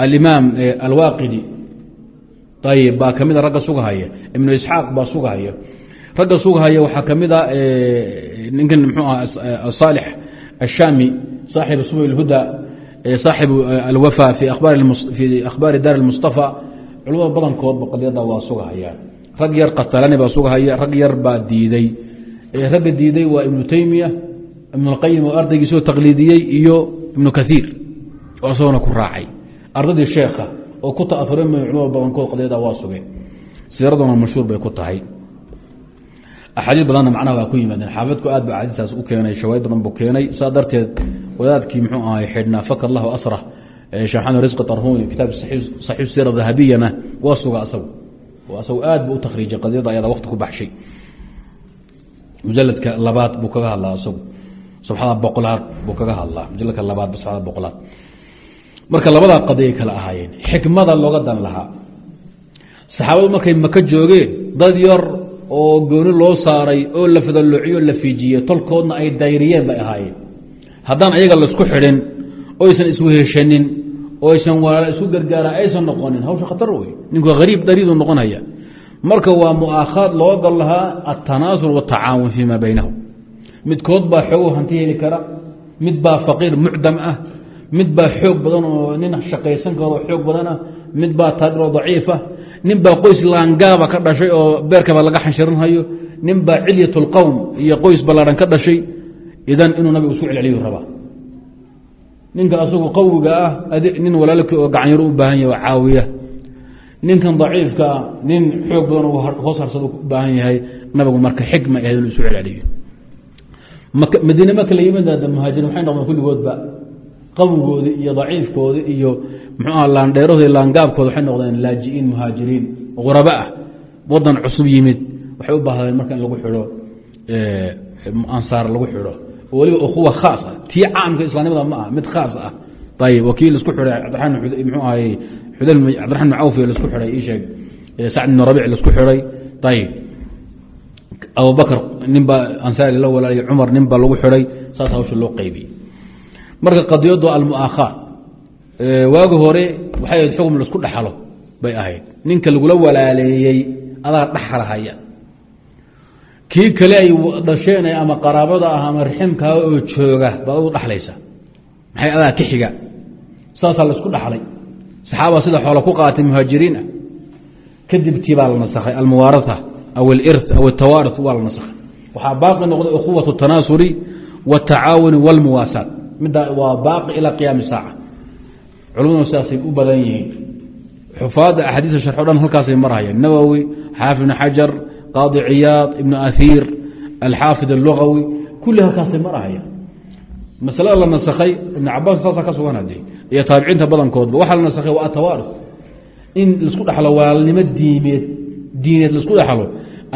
A: alimaam alwaaqidi. Ayib baa ka mida ragga sugahaya. Ibnu isxaaq baa sugahaya. Ragga sugahaya waxaa ka mid a ninkan mxuu aha asaalix ashaami saaxibu subul اlhuda saaxibu alwafa fi akhbaari daar اlmustafa culamada badankoodba qadiyada waa sugahayaan rag yar kastalani baa sugahaya rag yar baa diiday. Ragga diiday waa ibnu teymiya ibn اlqayim oo ardaygiisoo taqliidiyey iyo ibnu kaiir oo isagona ku raacay. Ardaydii sheekha oo ku ta'aureen may culamada badankood qadiyada waa sugeen. Siiraduna mashhuur bay ku tahay. Axaadiid badanna macnaha waa ku yimaadeen. Xaafidku aad ba axaadiistaas u keenay shawaahid badan buu keenay. Saa darteed wadaadkii muxuu ahay xidhnaa faka allahu asra shaxan risqi tarhuni kitaab saxiix sira dahabiyana waa suga asagu. Asagu aad buu u takhriijay qadiyada ayada waqti ku baxshay. Mujaladka labaad buu kaga hadlaa asagu. Sabxada boqolaad buu kaga hadlaa. Mujaladka labaad sabxada boqolaad. Marka labadaa qadiyay kala ahaayeen xikmada looga dan lahaa. Saxaabadu markay maka joogeen dad yar oo gooni loo saaray oo la fadaloociyo la fiijiyey tolkoodna ay dayriyeen bay ahaayeen haddaan ayaga la isku xidhin oo aysan isweheshanin oo aysan walaala isku gargaara aysan noqonin hawsha khatar wey ninku hariib dariidu noqonaya. Marka waa mu'aakhaad loo gal lahaa altanaasur watacaawun fii maa baynahum midkood baa xoogo hanti heli kara mid baa faqiir mucdam ah mid baa xoog badan oo nin shaqaysan karo xoog badan ah mid baa taagiroo daciif ah nin baa qoys laangaaba ka dhashay oo beerkaba laga xanshirinhayo nin baa cilyat iyo qoys ballaadhan ka dhashay idan inuu nabigu isku celceliyu rabaa ninka asagu qawiga ah nin walaalkii oo gacanyaro u baahan yahy oo caawiya. Ninkan daciifka ah nin xoog badan oo hoos harsada u baahan yahay nabigu marka xikma ahayd inuu isu celceliyo. Madiine marka la yimid muhaajiriin waxay noqdeen kulligoodba qawigoodi iyo daciifkoodi iyo muxuuaha laandheerahooda laangaabkooda waxay noqdeen laaji'iin muhaajiriin quraba ah wadan cusub yimid. Waxay u baahdeen marka in lagu xidho ansaar lagu xidho oo weliba ukuwa khaas ah. Tii caamka islaamnimada ma ah mid khaas ah. Ayib waa kii la isku xidhay cabdiramaan mxuu ahay cabdiraxman bn cawf la isku xidhay ii sheeg. Sacd ibn rabic la isku xidhay ayib abubakr nin ansaari la walaalay cumar nin lagu xidhay saas hawsha loo qaybiyey marka qadiyadu almu'aakhaat waagi hore waxay ahayd xukm la isku dhaxalo bay ahayd. Ninka lagula walaaleeyey adaa dhaxalhaya kii kale ay dhasheen ama qaraabada ah ama riximkaa oo jooga baad adu dhaxlaysa. Maxay adaa ka xiga saasaa la isku dhaxlay. Saxaaba sida xoolo ku qaatay muhaajiriin ah. Kadib tii baa la nasakhay. Almuwaaraa aw alirth aw atawaari waa la nasakhay. Waxaa baaqi noqday ukhuwat tanaasuri watacaawuni walmuwaasaat middaa waa baaqi ilaa qiyaami saaca. Culimaduna sidaasay u badan yihiin. Xufaadda axaadiista sharxo dhan halkaasay marhayeen nawowi xaafid ibn xajar qaadi ciyaad ibnu ahiir alxaafid allugawi kulli halkaasay marahayaan. Masalada la nasakhay ibn cabaas saasaa ka sugan hade iyo taabiciinta badankoodba waxaa la nasakhay waa atawaarus in la isku dhexlo walaalnimo diimeed diineed la isku dhexlo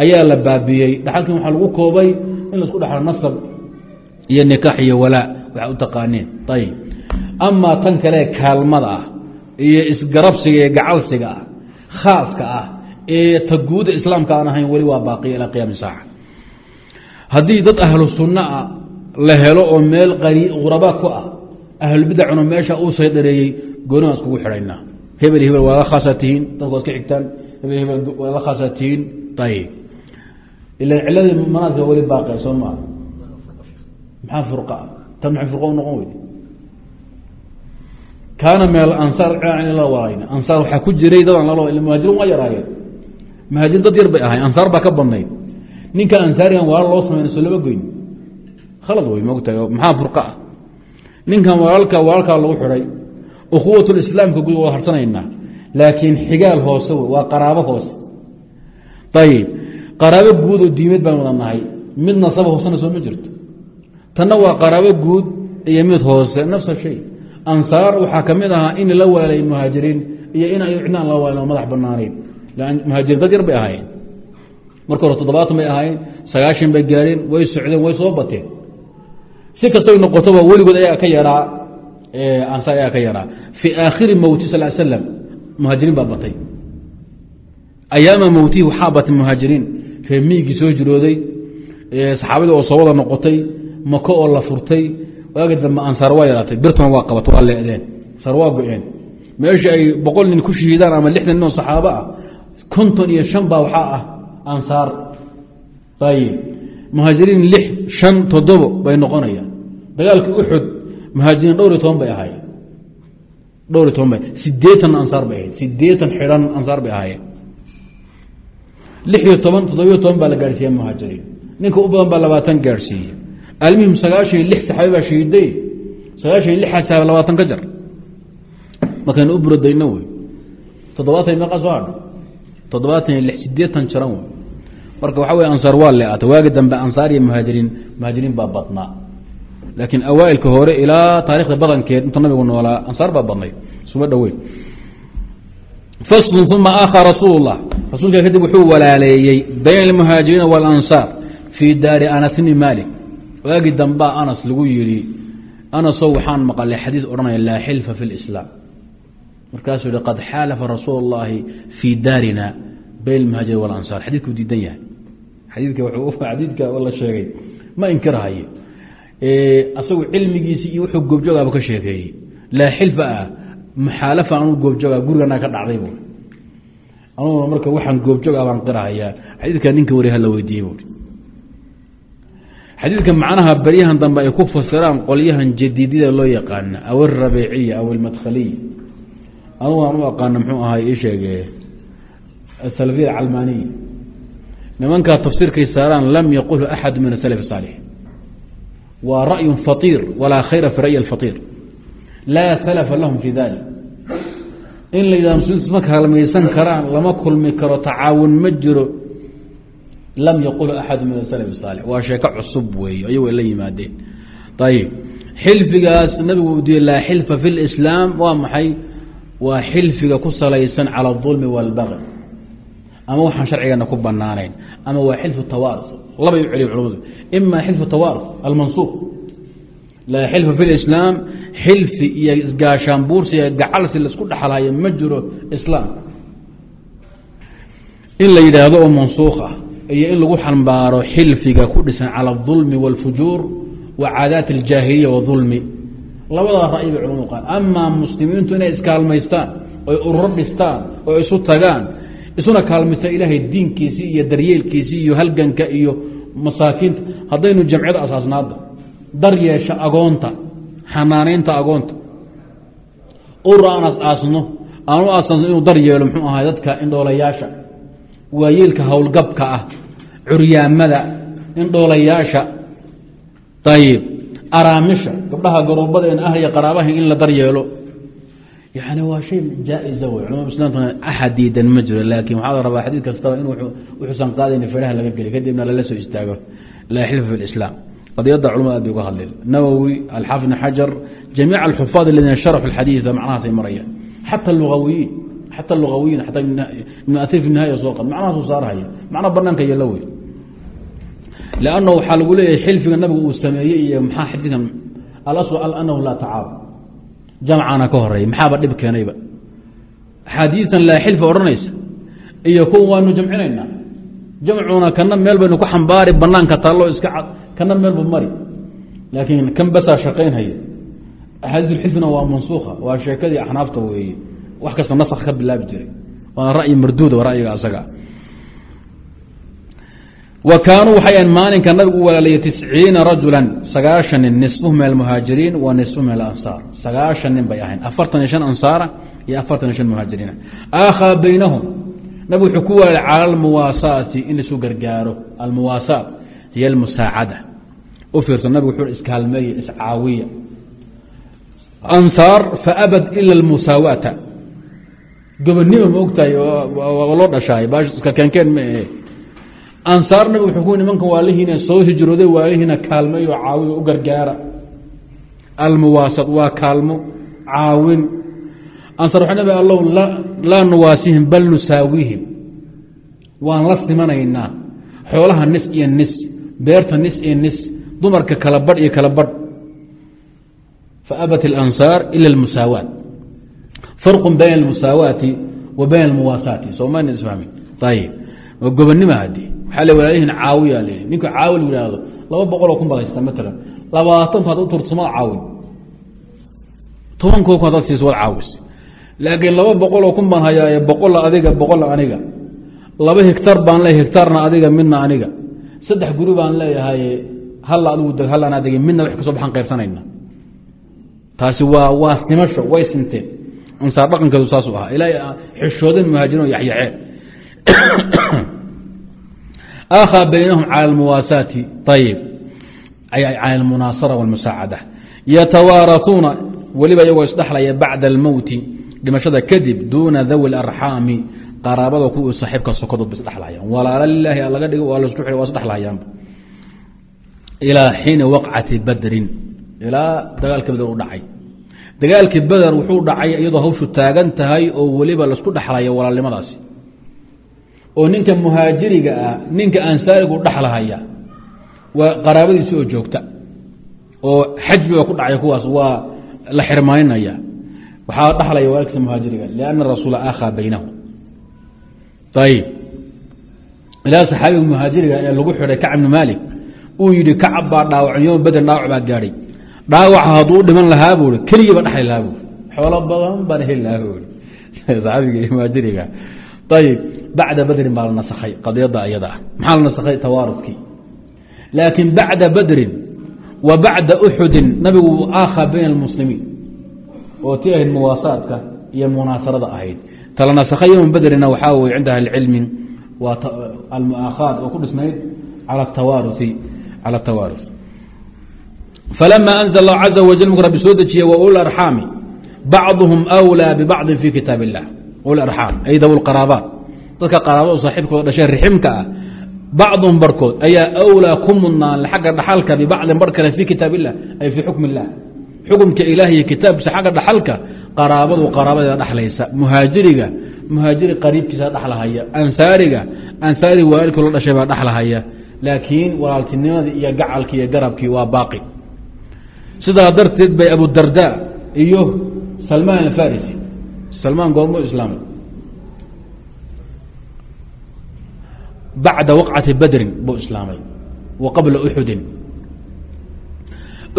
A: ayaa la baabiyey. Dhaxalkin waxaa lagu koobay in la isku dhexlo nasab iyo nikaax iyo walaa waxaa u taqaaneen ayib amaa tan kale kaalmada ah iyo isgarabsiga iyo gacalsiga ah khaaska ah ee taguuda islaamka aan ahayn weli waa baaqiya ilaa qiyaami saaca. Haddii dad ahlu sunna a la helo oo meel quraba ku ah ahlubidacuna meesha uu saydhareeyey gooni iskugu xidhaynaa. Hebel hebel waa khaasaa tihiin dadku waad xigtaan. Hebel hebel waa khaasaa tihiin. Ayib ilan ciladii manaadka weli baaqia soo maa maxaa fura tan maxay furqa u noqon weyde kaana min alansaar la walayna ansaar waxaa ku jiray dadaan lala muhaajiriin waa yaraayeen muhaajiriin dad yar bay ahay ansaar baa ka badnayd. Ninka ansaarigan walaal loo samayna soo lama goyn. Khalad wey mogtahay maxaa furqa ah? Ninkan walaalka walaalkaa lagu xidhay. Ukhuwatulislaamka gud waa harsanaynaa laakiin xigaal hoose wey waa qaraabo hoose. Ayib qaraabo guud oo diimeed baan wada nahay. Mid nasaba hoosena soo ma jirto. Tanna waa qaraabo guud iyo mid hoose nafsa shay. Ansaar waxaa ka mid ahaa in la walaalay muhaajiriin iyo in cidnaan la waalin oo madax banaanayn lan muhaajiriin dad yar bay ahaayeen marka hore toddobaatan bay ahaayeen sagaashan bay gaareen way socdeen way soo bateen si kastay noqotoba weligood ayaa ka yaraa ansaar ayaa ka yaraa fii aakhiri mowti sal slam muhaajiriin baa batay ayaama mowtihi waxaa batay muhaajiriin reer miigii soo jirooday saxaabadii oo soo noqotay mako oo la furtay waagi dambe ansaar waa yaraatay birtuna waa qabat waa leedeen ansaar waa go-een meeshii ay boqol nin ku shahiidaan ama lixdan nin oo saxaabo ah konton iyo shan baa waxaa ah ansaar. Ayib muhaajiriin lix shan toddobo bay noqonayaan. Dagaalkii uxud muhaajiriin dhowr iyo toban bay ahaayeen. Dhowr iyo toban bay. Sideetan ansaar bay ahayd sideetan xidhan ansaar bay ahaayeen. Lix iyo toban toddobiyo toban baa la gaadhsiiya muhaajiriin. Ninka u badan baa labaatan gaadhsiiye almuhim sagaashan iyo lix saxaabi baa shahiiday. Sagaashan iyo lix saxaabi labaatan ka jar. Markaynu u buradayno wey. Toddobaatan meeqa soo hadha toddobaatan iyo sideetan jaran wey marka waxa wey ansaar waa leeata waagi dambe ansaar iyo muhaajiriin muhaajiriin baa badnaa. Laakiin awaailka hore ilaa taarikhda badankeed intuu nabigu noolaa ansaar baa badnay. Isuma dhoweyn. Faslu uma akha rasuul rasuulka kadib wuxuu walaaleeyey bayna almuhaajiriina walansaar fii daari anas maalik. Waagi dambaa anas lagu yidhi anasow waxaan maqalay xadiis odhanaya laa xilfa fi lislaam markaasuu yihi qad xaalafa rasuul اllahi fii daarina bayn almuhaajiriin walansaar xadiidkuu diidan yahay. Xadiidka la sheegay. Ma inkirhayo asagu cilmigiisi iyo wuxuu goobjoogaaba ka sheekeeyey. Laa xilfa ah muxaalafa anu goobjooga gurigana ka dhacday bu anuguna marka waxaan goobjoog ah baan qirahayaa. Xadiidka ninka wari hala weydiiyey buui xadiidka macnaha baryahan dambe ay ku fasiraan qolyahan jadiidida loo yaqaana aw alrabiiciya aw almadkhaliya anugu aan u aqaana muxuu ahay ii sheege asalafiya alcalmaaniya nimankaa tafsiirkay saaraan lam yaqulhu axadu min asalaf saalix waa ra'yu faiir walaa khayra fi ra'yi alfaiir laa salafa lahum fi dalik in la yidhahdo muslimiintu ma kaalmaysan karaan lama kulmi karo tacaawun ma jiro lam yaqul axadu min asalaf saalix waa sheeko cusub weeye ayago la yimaadeen. Ayib xilfigaas nabigu uu diye laa xilfa fi lislaam waa maxay waa xilfiga ku salaysan cala اظulmi wاlbaqi ama waxaan sharcigeena ku banaanayn ama waa xilfu tawaarus labay u celiya culamadu ima xilfu tawaarus almansuuq laa xilfa fi lislaam xilfi iyo isgaashaan buursi iyo gacalsi laisku dhexlayo ma jiro islaamka in la yidhaahdo oo mansuukh ah iyo in lagu xambaaro xilfiga ku dhisan cala اظulmi wاlfujuur wa caadaat اljaahiliya waظulmi labadaa ra'yi bay qaan amaa muslimiintu inay iskaalmaystaan oy ururo dhistaan oo isu tagaan isuna kaalmaystaan ilaahay diinkiisii iyo daryeelkiisii iyo halganka iyo masaakiinta. Haddaynu jamciyada asaasnaada dar yeesha agoonta xanaanaynta agoonta. Urur aan as-aasno aan u asaasno inuu dar yeelo muxuu ahay dadka indhoolayaasha waayeelka howlgabka ah curyaamada indhoolayaasha. Ayib araamisha gabdhaha garoobadeen ah iyo qaraabaha in la dar yeelo yani waa shay jaa-isa wey culamada islaamkuna axad diidan ma jiro laakiin waxaa la rabaa xadiid kastaba in wuxuusan qaadayna feraha laga geliy kadibna lala soo istaago. Laa xilfa fi qadiyadda culamada bay uga hadleen. Nawowi alxaafid bn xajar jamiic alxufaad aladiina sharaxu xadiida macnahaasay marayaan. Xata luawiyiin xata lugawiyiin xataa ibn atir fi soo qad macnahaasuu saarhaya macna banaanka yeelo wey lanna waxaa lagu leeyahay xilfiga nabigu uu sameeyey iyo maxaa xadiikan alasl anahu laa tacaarud jamcana ka horreeya maxaaba dhib keenayba axaadiitan laa xilfa odhanaysa iyo kuwa waanu jamcinaynaa jamcuna kana meel baynu ku xambaari banaanka taallo iska cad kana meelbu mari laakiin kan basaa shaqaynhaya axaadiisulxilfina waa mansuuka waa sheekadii axnaafta weeye wax kasta nask ka bilaabi jiray waana ra'yi marduuda ra'yiga asaga wa kaanuu waxay ahan maalinka nabigu u walaalayay tisciina rajula sagaashan nin nisfuhu min almuhaajiriin wa nisfuhu min alansaar sagaashan nin bay ahayn afartan iyo shan ansaara iyo afartan iyo shan muhaajiriina aakhaa baynahum nabigu wuxuu ku walaalay cala almuwaasaati in laisu gargaaro almuwaasaat hiyo almusaacada. U fiirsan nabigu wuxuu iskaalmeeye iscaawiya. Ansaar faabad ila almusaawaata gobonnima ma ogtahay loo dhashaay baash iska keenkeen ma ahe ansaar nabigu wuxuu ku nimanka waalihiina soo hijrooday waalihiina kaalmeeyo caawiyo u gargaara almuwaasad waa kaalmo caawin ansar waxay nabi allow laa nuwaasihim bal nusaawiihim waan la simanaynaa xoolaha nis iyo nis beerta nis iyo nis dumarka kala badh iyo kala badh faabat اlansaar ila اlmusaawaat farqu bayna اlmusaawaati wa bayna اlmuwaasaati soomana isfahmin ayib waa gobonnima haddii waxaa le walaalyihin caawiya l ninka caawi la yidhaahdo. Laba boqoloo kun baad haysata matalan labaatanku hadaad u turto sumad caawin tobankoo kun hadaad siiso waad caawis. Laakiin laba boqoloo kun baan hayaaye boqolla adiga boqolla aniga. Laba higtar baan leeyahay higtaarna adiga midna aniga. Saddex guri baan leeyahay halla adigu deg halla anaa degin midna wax ka soo baxaan qaybsanayna taasi waa waa simasho way sinteen. Ansaar dhaqankeedu saasuu ahaa. Ilaa xishooden muhaajiriin oo yaxyaxeen aakhaa baynahum cala almuwaasaati ayib cala almunaasara walmusaacada yatawaarasuuna weliba iyagoo isdhexlaya bacda almowti dhimashada kadib duuna dawi اlarxaami qaraabada kuwii saaxiibka sokodood ba isdhexlayaan walaala lilaahi laga dhigo waa lasku waa isdhexlayaanba ilaa xiina waqcati badrin ilaa dagaalkii bader u dhacay dagaalkii beder wuxuu dhacay iyadoo hawshu taagan tahay oo weliba la isku dhexlaya walaalnimadaasi oo ninka muhaajiriga ah ninka ansaarigu dhexlahaya waa qaraabadiisi oo joogta oo xajbiga ku dhacay kuwaas waa la xirmaynaya waxaa dhexlaya walaalkiisa muhaajiriga lianna rasuula aakhaa baynahu. Ayib ilaa saxaabiga muhaajiriga ee lagu xidhay kacb bnu maalik uu yidhi kacab baa dhaawacan yom beder dhaawac baa gaadhay. Dhaawaca hadduu dhiman lahaa buu i keligiiba dhexli lahaa buui xoolo badan baan heli lahaa buui saxaabiga muhaajiriga. Ayib bacda badrin baa la nasakhay qadiyadda ayada ah maxaa la nasakhay tawaaruskii laakiin bacda badrin wa bacda uxudin nabigu aakhaa bayna almuslimiin oo tii ahayd muwaasaadka iyo munaasarada ahayd tala nasakhay yowm badrina waxaa weye cinda ahli cilmi waa almuaakhaad oo ku dhisnayd cala tawaarusi cala atawaarus falama anzl اllahu caza wajal mku rabbi soo dejiye wa uli arxaami bacduhum أwlىa bibacضin fi kitaab الlah uli arxaam ay daw qaraabaat dadka qaraaba u saaxiibkooda dhashay riximka ah. Bacdun barhkood ayaa awlaa ku mudnaan xagga dhaxalka bibacdin bar kale fii kitaab illah ay fii xukm illah xukumka ilaah iyo kitaabkiisa xagga dhaxalka qaraabadu qaraabadeeda dhaxlaysa. Muhaajiriga muhaajiri qariibkiisa dhaxlahaya. Ansaariga ansaari waalidku la dhashay baa dhaxlahaya. Laakiin walaaltinimadii iyo gacalkii iyo garabkii waa baaqi. Sidaa darteed bay abudarda iyo salmaan alfarisi salmaan goormu islaamay. bacda waqcati badrin buu islaamay wa qabla uxudin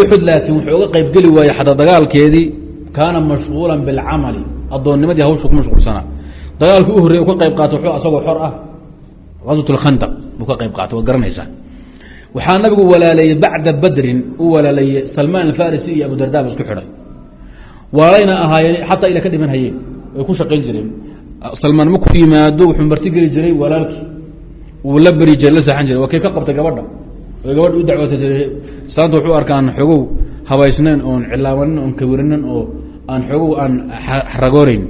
A: uxud laakiin wuxuu uga qayb geli waayey xataa dagaalkeedii kaana mashquulan bilcamali addoonnimadii hawsha ku mashquulsanaa dagaalkii u horreyy u ka qayb qaatay wuxuu asagoo xor ah qaswat lkhandaq buu ka qayb qaatay waad garanaysaa waxaa nabigu walaaleeyey bacda badrin u walaaleeyey salmaan alfarisi iyo abudardaaba isku xidhay waalayna ahaayeen xataa ila ka dhiman hayeen way ku shaqayn wuu la beri jiray la seexan jiray. Waa kay ka qabtay gabadha. Oy gabadha u dacwoota jiray. Saanta wuxuu arkaan xogow habaysnayn oon cilaabanin oon kawirinin oo aan xogow aan ragoonayn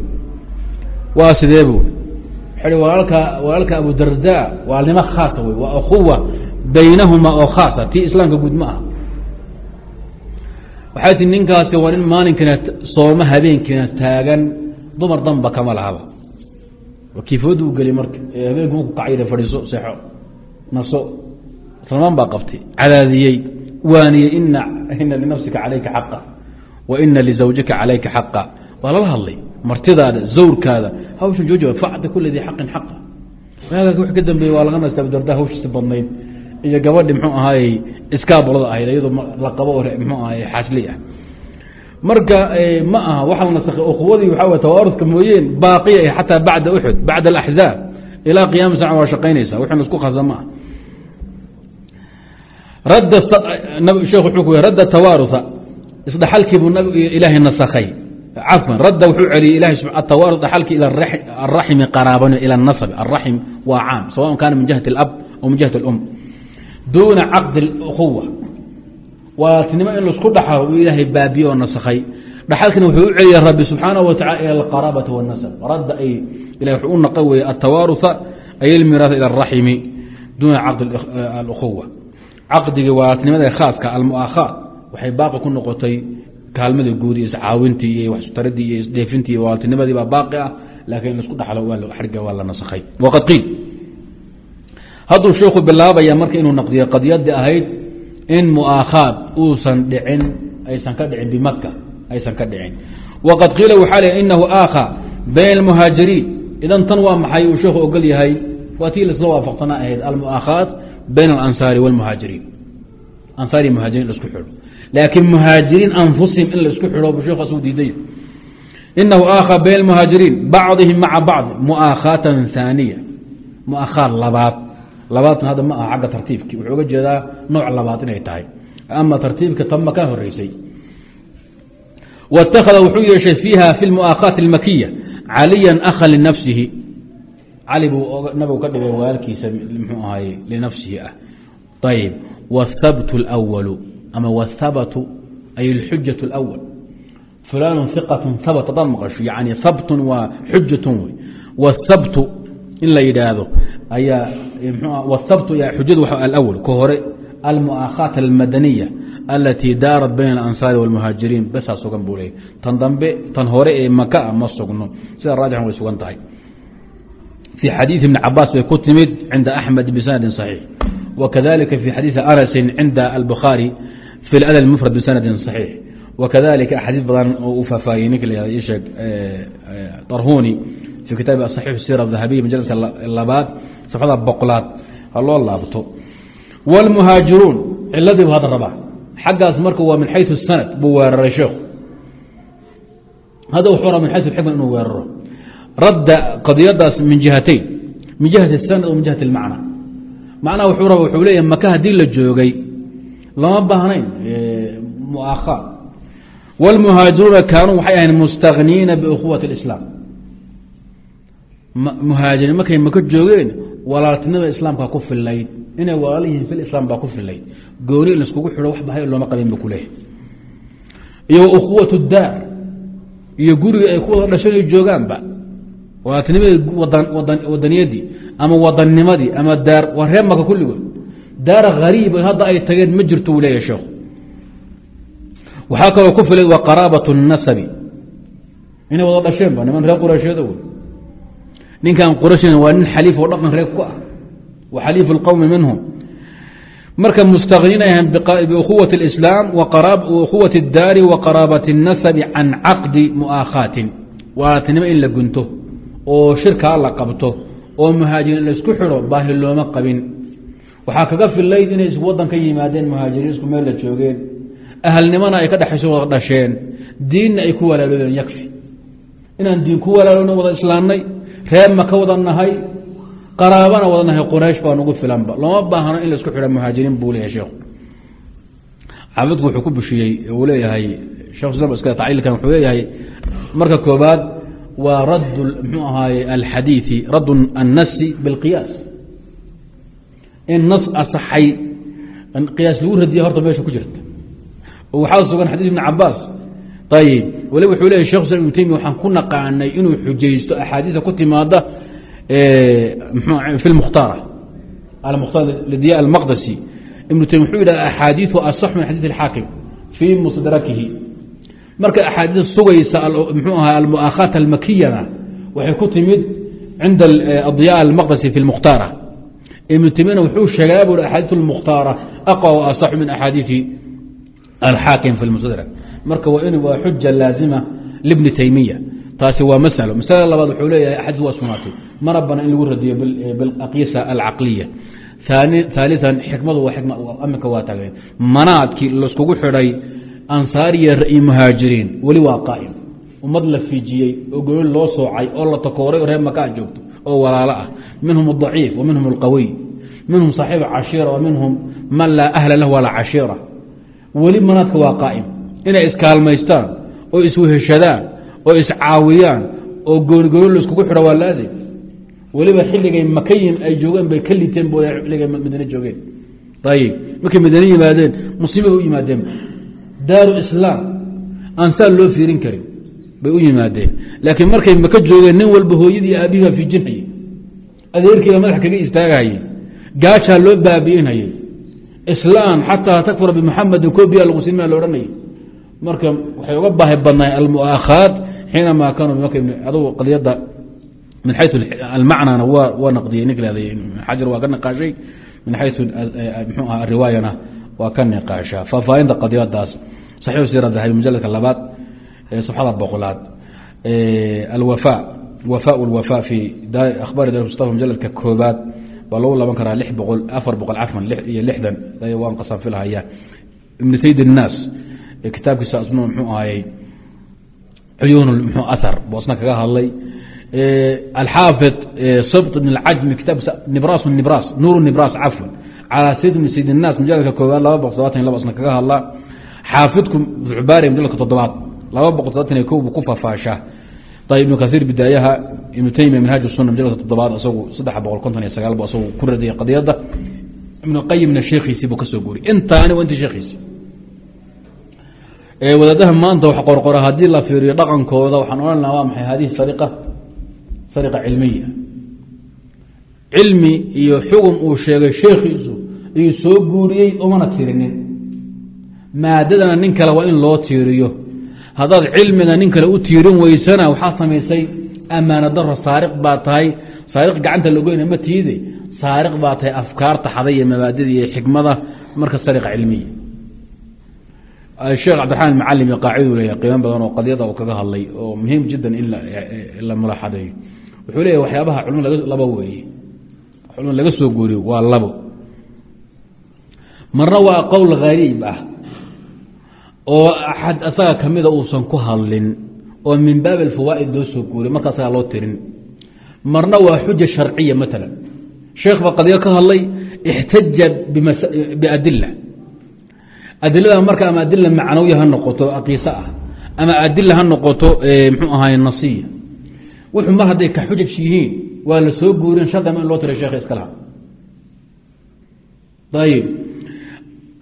A: waa sidee bu walaalka walaalka abudarda waalnimo khaasa wey waa akuwa baynahuma oo khaasa. Tii islaamka guud ma ah waxay tii ninkaasi waa nin maalinkina sooma habeenkiina taagan. Dumar danba kama lahaba kiifood u geli marka ee habeenku marku kacayda fadhiiso seexo naso salmaan baa qabtay. Cadaadiyey waaniyey ina ina linafsika calayka xaqa wa ina lizawjika calayka xaqa. Waa lala hadlay martidaada zawrkaada. Hawshan jooji facda kula dii xaqin xaqa. Waagaaka wix ka dambeeye waa laga nasta abudarda hawshiisi badnayd. Iyo gabadhi mxuu ahaayey iskaabolada ahayd iyadoo la qabo mxuu ahaay xaasli ah marka ma aha waxa la nasakhay ukhuwadii waxaa way tawaaruska mooyeen baaqiya ah xataa bacda uxud bacda alaxzaab ilaa qiyaama saca waa shaqaynaysa wixin isku khasa ma ah radda sheekh wuxuu ku radda tawaaruha isdhaxalkiibuu nab ilaahay nasakhay cafwan radda wuxuu celiyey ilahay atawaarud dhaxalki ila araximi qaraabani ila nasabi araxim waa caam sawaء kaana min jihati اlab aw min jihati اlum duuna caqdi اlkuwa walaaltinimo in la isku dhaxo u ilaahay baabiye oo nasakhay. Dhaxalkina wuxuu u celiyay rabbi subxaana wa tacala ila alqaraabati wاnnasab radda ay ilah wuxuu u naqa weeye altawaaruha ay ilmiraasa ila araximi duuna caqd alukhuwa eh, caqdigii walaaltinimada khaaska almuaakhaa waxay baaqi ku noqotay kaalmadii guud iyo iscaawintii iyo waxsutaradii iyo isdheefintii iyo walaaltinimadii baa baaqi ah laakiin in la isku dhaxlo xarga waa la nasakhay. Waqad qiil. Hadduu sheikhu bilaabaya marka inuu naqdiyo qadiyadii ahayd in mu'aakhaad uusan dhicin aysan ka dhicin bimaka aysan ka dhicin. Waqad qiila waxaa le inahu aakha bayna almuhaajiriin. Idan tan waa maxay? Uu sheekhu ogol yahay. Waa tii laisla waafaqsanaa ahayd almu'aakhaat bayna alansaari wاlmuhaajiriin ansaari muhaajiriin la isku xidho. Laakiin muhaajiriin anfusihim in la isku xidho bu sheekhu asuu diiday. Inahu aakha bayna almuhaajiriin bacdihim maca bacd mu'aakhaatan haaniya mu'aakhaad labaad labaadna hadda ma aha xagga tartiibkii wuxuu uga jeedaa nooc labaad inay tahay ama tartiibka tanma ka horeysay wاtakhada wuxuu yeeshay fiiha fi lmu'aakhaati اlmakiya caliyan akha linafsihi cali buu nabigu ka dhigay walaalkiisa mxuu ahaye linafsihi ah ayb wاthabt اlأwalu ama wاthabatu ay اlxujaة اlأwal fulan iqat habt hadaad maqasho yani habtun waa xujatun wey wاthabtu in la yidhaahdo ayaa wاthabt xujadu alأwl ka hore almu'aakhaat almadaniya alatii daarat bayna alansaari wاlmuhaajiriin besaa sugan buu leeyay tan dambe tan hore ee maka ma sugno sida raajixan way sugan tahay fii xadiiثi ibni cabaas bay ku timid cinda axmed bisanadi صaxiix wakadalika fi xadiiثi anasi cinda albukhaari fi اladab mufrad bisanadi صaxiix wakadalika axaadiis badan oo uu faahfaahiyey ninka la isheeg darhuni fi kitaabi aصaxiix sira dahabiya majaladka labaad safxada boqolaad ha loo laabto wاlmuhaajiruun ciladiibu hadda rabaa xaggaas marka waa min xayu sanad buu weeraray sheekhu hadda wuxuu rabaa min xayu xikma inuu weeraro radda qadiyadaas min jihatayn min jihati sanad o min jihati اlmacna macnaha wuxuu raba wuxuu leeyahy maka haddii la joogay lama baahnayn mu'aakhaa wاlmuhaajiruuna kaanuu waxay ahayn mustagniina biukhuwati اlislaam muhaajiriin markay maka joogeen walaaltinimada islaamka ku filayd inay walaal yihiin fil islaam baa ku filayd gooni laiskugu xidho wax bahay looma qabin bu kuleeyahy iyo ukhuwat daar iyo gurigii ay ku wada dhashay joogaanba walaaltinimadii wadaniyadii ama wadannimadii ama daar waa reer maka kulligood. Daara hariib hadda ay tageen ma jirto uu leeyahy sheekhu. Waxaa kaloo ku filay wa qaraabat nasabi. Inay wada dhasheenba niman reer quraysheeda wey ninkan qurashin waa nin xaliif oo dhaqan reeg ku ah wa xaliifu اlqowmi minhum marka mustagniin ay ahan biukhuwati اlislaam ukhuwati اdaari wa qaraabati الnasabi can caqdi mu'aakhaatin walaaltinimo in la gunto oo shirkaa la qabto oo muhaajiriin laisku xidho baahi looma qabin waxaa kaga filayd inay is wadan ka yimaadeen muhaajiriin isku meel la joogeen ahalnimona ay ka dhexayso wada dhasheen diinna ay ku walaaloodeen yakfi inaan diin ku walaalona wada islaannay reeb ma ka wada nahay qaraabana wada nahay qraysh baa nagu filanba. Looma baahno in la isku xidha muhaajiriin buu leeyahay sheekhu cabidku wuxuu ku bushiyey uu leeyahay sheekh wuxuu leeyahay marka koobaad waa radd mxuu ahaaye alxadiiثi radd annasi biاlqiyaas in nas asaxay qiyaas lagu radiya horta meesha ku jirta. Waxaa sugan xadis ibn cabaas ayb waliba wuxuu leeyay shekh islam ibn temiya waxaan ku naqaanay inuu xujaysto axaadiisa ku timaada fi mukhtaara almukhtaar lidiya almaqdasi ibnu temiya wuxuu yidhaha axaadiiu asax min xadiis اlxaakim fii mustadrakihi marka axaadiis sugaysa mxuu aha almu'aakhaat almakiyana waxay ku timid cinda adiya almaqdasi fi lmukhtaara ibnu temiyana wuxuu sheegaa bui axaadiis اlmukhtaara aqwa wa asaxu min axaadiisi alxaakim fi lmustadrak marka waa in waa xuja laazima libni taymiya taasi waa masalo masalada labaad wuxuu leeyahay axaadiis waa sugnaatay mana bana in lagu radiyo biaqyisa alcaqliya ثالثا xikmadu aminka waa tageen manaadkii laiskugu xidhay ansaariya ra'i muhaajiriin weli waa qaa'im ummad la fiijiyey oo gooli loo soocay oo la takooray oo reer makaa joogto oo walaalo ah minhum الضaciif wa minhum اlqawiy minhum صaaxiib cashiira wa minhum man laa ahla lah walaa cashiira weli manaadka waa qaa'im inay iskaalmaystaan oo isweheshadaan oo iscaawiyaan oo goonigooni laiskugu xidho waa laazim weliba xilligay makayin ay joogeen bay ka liteen bu xilligay madiine joogeen. Ayib markay madiine yimaadeen muslimiin bay u yimaadeen. Daaru islaam aan saa loo fiirin karin bay u yimaadeen. Laakiin markay maka joogeen nin walba hooyadii aabihii baa fiijinhayey adeerkiiba madax kaga istaagahayey gaajaa loo baabi'inhayey islaam xataa takfura bimuxamedin kobiya lagu sinmaa la odhanayay marka waxay uga baahi badnaay almuaakhaat xiinamaa kaanuu bimaka adugu qadiyadda min xayu almacnana waa naqdiyey nink leeday xajar waa ka niqaashay min xayu mxuu aha riwaayana waa ka niqaashaa. Faahfaahinta qadiyadaas saxiixu siira dahabi mujaladka labaad safxada boqolaad alwafa wafa lwafa fi akhbaari dar mustafa mujaladka koobaad baa lagu laban karaa afar boqol cafan iyo lixdan waan qasaan filhaya ibn sayd الnaas kitaabkiisa asna mxuu ahayey cuyuun mxuu ahar buu asna kaga hadlay alxaafid sabt bn اcajmi kitaabkiisa nibras nibras nuur nibras cafwan calى sayd bn sayd الnaas mujaladka koobaad laba boqol todobaatan iyo laba asna kaga hadlaa xaafidku cubaari mujaladka toddobaad laba boqol todobaatan iyo ko buu ku fafaashaa ayb ibnu kaiir bidaayaha ibnu taymiya minhaaj suna majalka toddobaad isagu saddex boqol konton iyo sagaal bu isagu ku radiyay qadiyadda ibnu qayimna sheekhiisii buu ka soo guuriyay intaani waa intii sheekhiisi wadaadaha maanta wax qorqora haddii la fiiriyo dhaqankooda waxaan odhan laha waa maxay hadihi sariqa? Sariqa cilmiya. Cilmi iyo xugum uu sheegay sheekhiisu iyuu soo guuriyey umana tirinin. Maadadana nin kale waa in loo tiiriyo. Haddaad cilmiga nin kale u tiirin weysana waxaad samaysay amaana daro saariq baa tahay. Saariq gacanta lagoyna ma tiide. Saariq baa tahay afkaarta xaday iyo mabaadida iyo xikmada marka sariqa cilmiya sheekh cabdiraxmaan macalim iyo qaaciduu leeyahay qiimo badan oo qadiyada uu kaga hadlay oo muhiim jiddan in la mulaaxadeeyo wuxuu leeyahy waxyaabaha culmo laba weeye. Culmo laga soo guuriyo waa labo. Marna waa qowl hariib ah oo axad asaga kamida uusan ku hadlin oo min baab alfawaa'id loo soo guuriy marka asagaa loo tirin. Marna waa xuja sharciya maalan sheekh baa qadiyo ka hadlay ixtaja biadila adilada marka ama adila macnawiya ha noqoto aqiise ah ama adila ha noqoto mxuu ahaay nasiya wuxuu mar hadday ka yihiin waa la soo guurin shardama in loo tiray sheekh iska laha ayib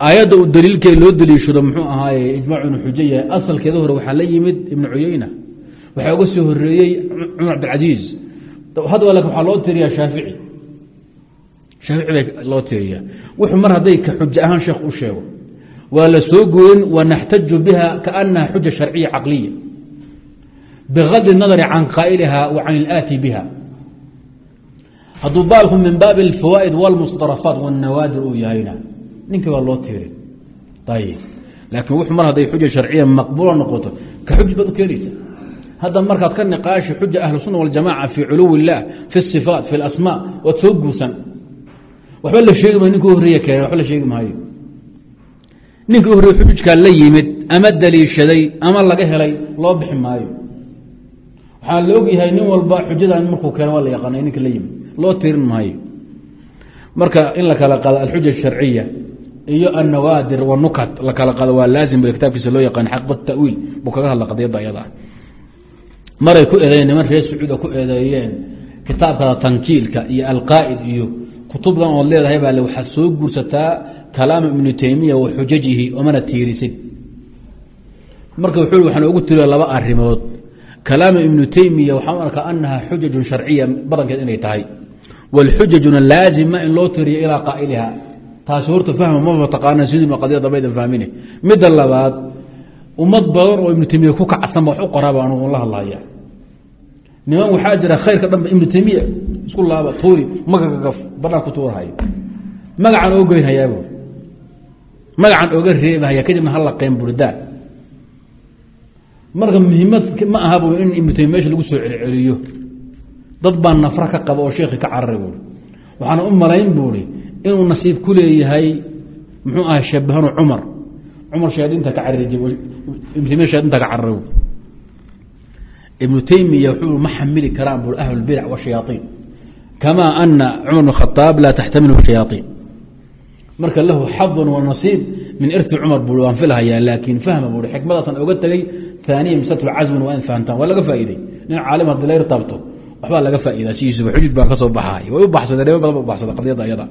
A: aayadda uu daliilkee loo daliishado muxuu ahaaye ijmaacu inu xujo yahay asalkeeda hore waxaa la yimid ibnu cuyeyna waxaa uga soo horeeyey cumar cabdilcasiis hadda laakiin waxaa loo tiriyaa shaafici. Shaafici bay loo tiriyaa. Wuxuu mar hadday ka ahaan sheekh u sheego waa la soo guurin wanaxtaju biha kaanaha xuja sharciya caqliya bigadi nadari can qaa'iliha wa can ilaati biha hadduu baalku min baabi alfawaa'id wاlmusطarafaat wاnawaadir uu yahayna ninkii waa loo tiirin ayib laakiin wuxuu mar hadday xuja sharciya maqbuula noqoto ka xuj baad u keenaysa hadda markaad ka niqaashi xuja ahlu sunna waljamaca fii culuwi اllah fi الصifaat fi اlasmaa waad soo guursan waxba la sheegi maayo ninka horreeya keenay waxba la sheegi maayo ninka horreeye xujujkaa la yimid ama daliishaday ama laga helay loo bixi maayo. Waxaa la ogyahay nin walba xujadan markuu keeno waa la yaqaanay ninka la yimid. Loo tirin maayo. Marka in la kala qaado alxuja الsharciya iyo annawaadir wanukat la kala qaado waa laazim b kitaabkiisa loo yaqaan xaqiiqat tawiil. Buu kaga hadla qadiyadda ayada ah. Maray ku eedeeyeen niman reer sacuuda ku eedeeyeen kitaabkada tankiilka iyo alqaa'id iyo kutubdan ood leedahay baa waxaad soo guursataa kalaama ibnu teymiya wa xujajihi omana tiirisid. Marka wuxuu waxaan ugu tiriya laba arimood kalaama ibnu teymiya waxaan u arkaa anaha xujajun sharciya badankeed inay tahay. Wاlxujajuna laazima in loo tiriyo ilaa qaa'iliha. Taasi horta fahma maba taqaana sidii qadiya dabaydan fahmine. Midda labaad ummad badan oo ibnu teymiya ku kacsan wax u qoraaba anugu la hadlaya niman waxaa jira khayrka dhanba ibnu teymiya isku laaba tuuri magagagaf banaan ku tuurhayo magacan oo geynhayaab magacan oga reebahaya kadibna hala qeen marka muhiimad ma aha bu in ibnu teymiya meesha lagu soo celceliyo. Dad baa nafra ka qaba oo sheekhi ka cararay buui waxaana u malayn buuri inuu nasiib ku leeyahay muxuu aha shabahanu cumar. Cumar shaadinta ka carari ibnu teymiya shaadinta ka cararay ibnu teymiya wuxuu ma xamili karaan buui ahlulbidac washayaaiin kamaa ana cumar bn khadaab laa taxtamilu shayaaiin marka lahu xadun wa nasiib. Min irti cumar buui waan filhayaa laakiin fahma buui xikmadatan oga tegey aaniya misatu casmin waa in waa laga faa'iidey nin caalim haddii la irtaabto waxbaa laga faa'idaa sidiisuba xujud baa ka soo baxaay way u baxsadeen reebo badan ba u ayada.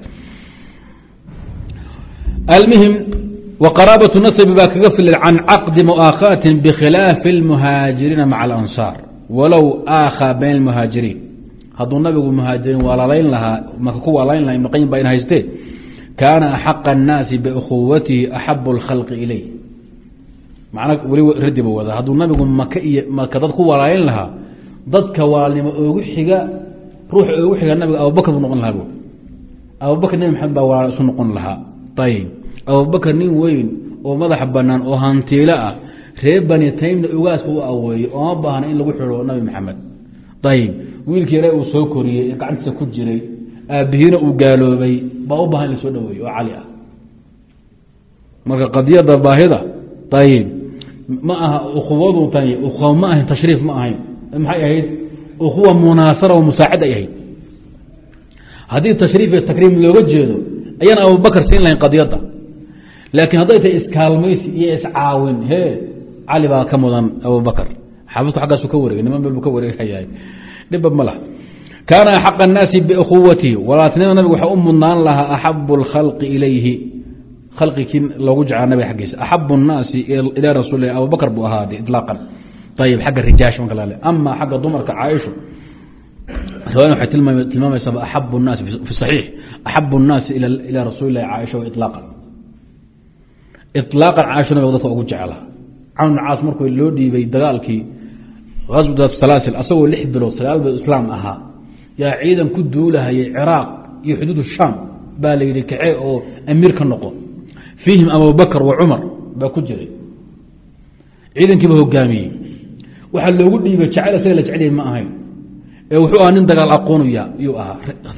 A: Almuhim waqaraabatu nasabi baa kaga filid can caqdi mu'aakhaatin bikhilaafi اlmuhaajiriina maca alansaar. Walow aakhaa bayna almuhaajiriin. Hadduu nabigu muhaajiriin walaalayn lahaa maka ku walaalayn laha ibnu qayim baa in haystee kaana axaqa الnaasi biukhuwatihi axabu اlkhalqi ilayh macna weli radiba wada hadduu nabigu maka iyo maka dad ku walaalin lahaa dadka walaalnimo oogu xiga ruuxa oogu xiga nabiga abubakr buu noqon lahaa bu abubakr nebi maxamed baa walaal isu noqon lahaa ayib abubakr nin weyn oo madaxa banaan oo hantiilo ah reer bani taymna ogaaska u aweeyo ooma baahna in lagu xidho nabi maxamed ayib wiilkii yare uu soo koriyey ee gacantiisa ku jiray aabihiina uu gaaloobay baa u baahan in la soo dhaweeyo oo cali ah. Marka qadiyada baahida ayib ma aha ukuwadu tani ukuwa ma ahayn tashriif ma ahayn. Maxay ahayd? Ukuwa munaasara oo musaacid ay ahayd. Haddii tashriif iyo takriim looga jeedo ayaan abubakar siin lahayn qadiyadda. Laakiin hadday tahay iskaalmaysi iyo iscaawin he cali baa ka mudan abubakr xaafidku aggaasu ka wareegay niman meel buu ka wareegayahay dhibba ma lah kaana axaqa الnaasi bikuwatihi walaaltinimada nabiga waxaa u mudnaan lahaa axabu اlkhalqi ilayhi khalqigii loogu jeclaa nabiga xaggiisa axabu الnaasi ilaa rasuul abubakr buu ahaade iطlaaqan ayib xagga rijaash marka lale ama xagga dumarka caaisho riwaayad waxay tilmaamaysaa axabu الnaasi fi صaxiix axabu الnaasi ilaa rasuuli lahi caaisha iطlaaqan iطlaaqan caaisho nabiga dadka ugu jeclaa camr caas markuu loo dhiibay dagaalkii aswat salaasil asagoo lix bilood sagaal bilood islaam ahaa yaa ciidan ku duulahayay ciraaq iyo xuduud shaam baa la yidhi kaxee oo amiir ka noqo. Fiihim abubakr wa cumar baa ku jiray. Ciidankiiba hogaamiyey. Waxaa loogu dhiibay jacayl asaga la jecelyay ma ahayn. Ee wuxuu ahaa nin dagaal aqoonaya yuu ahaa.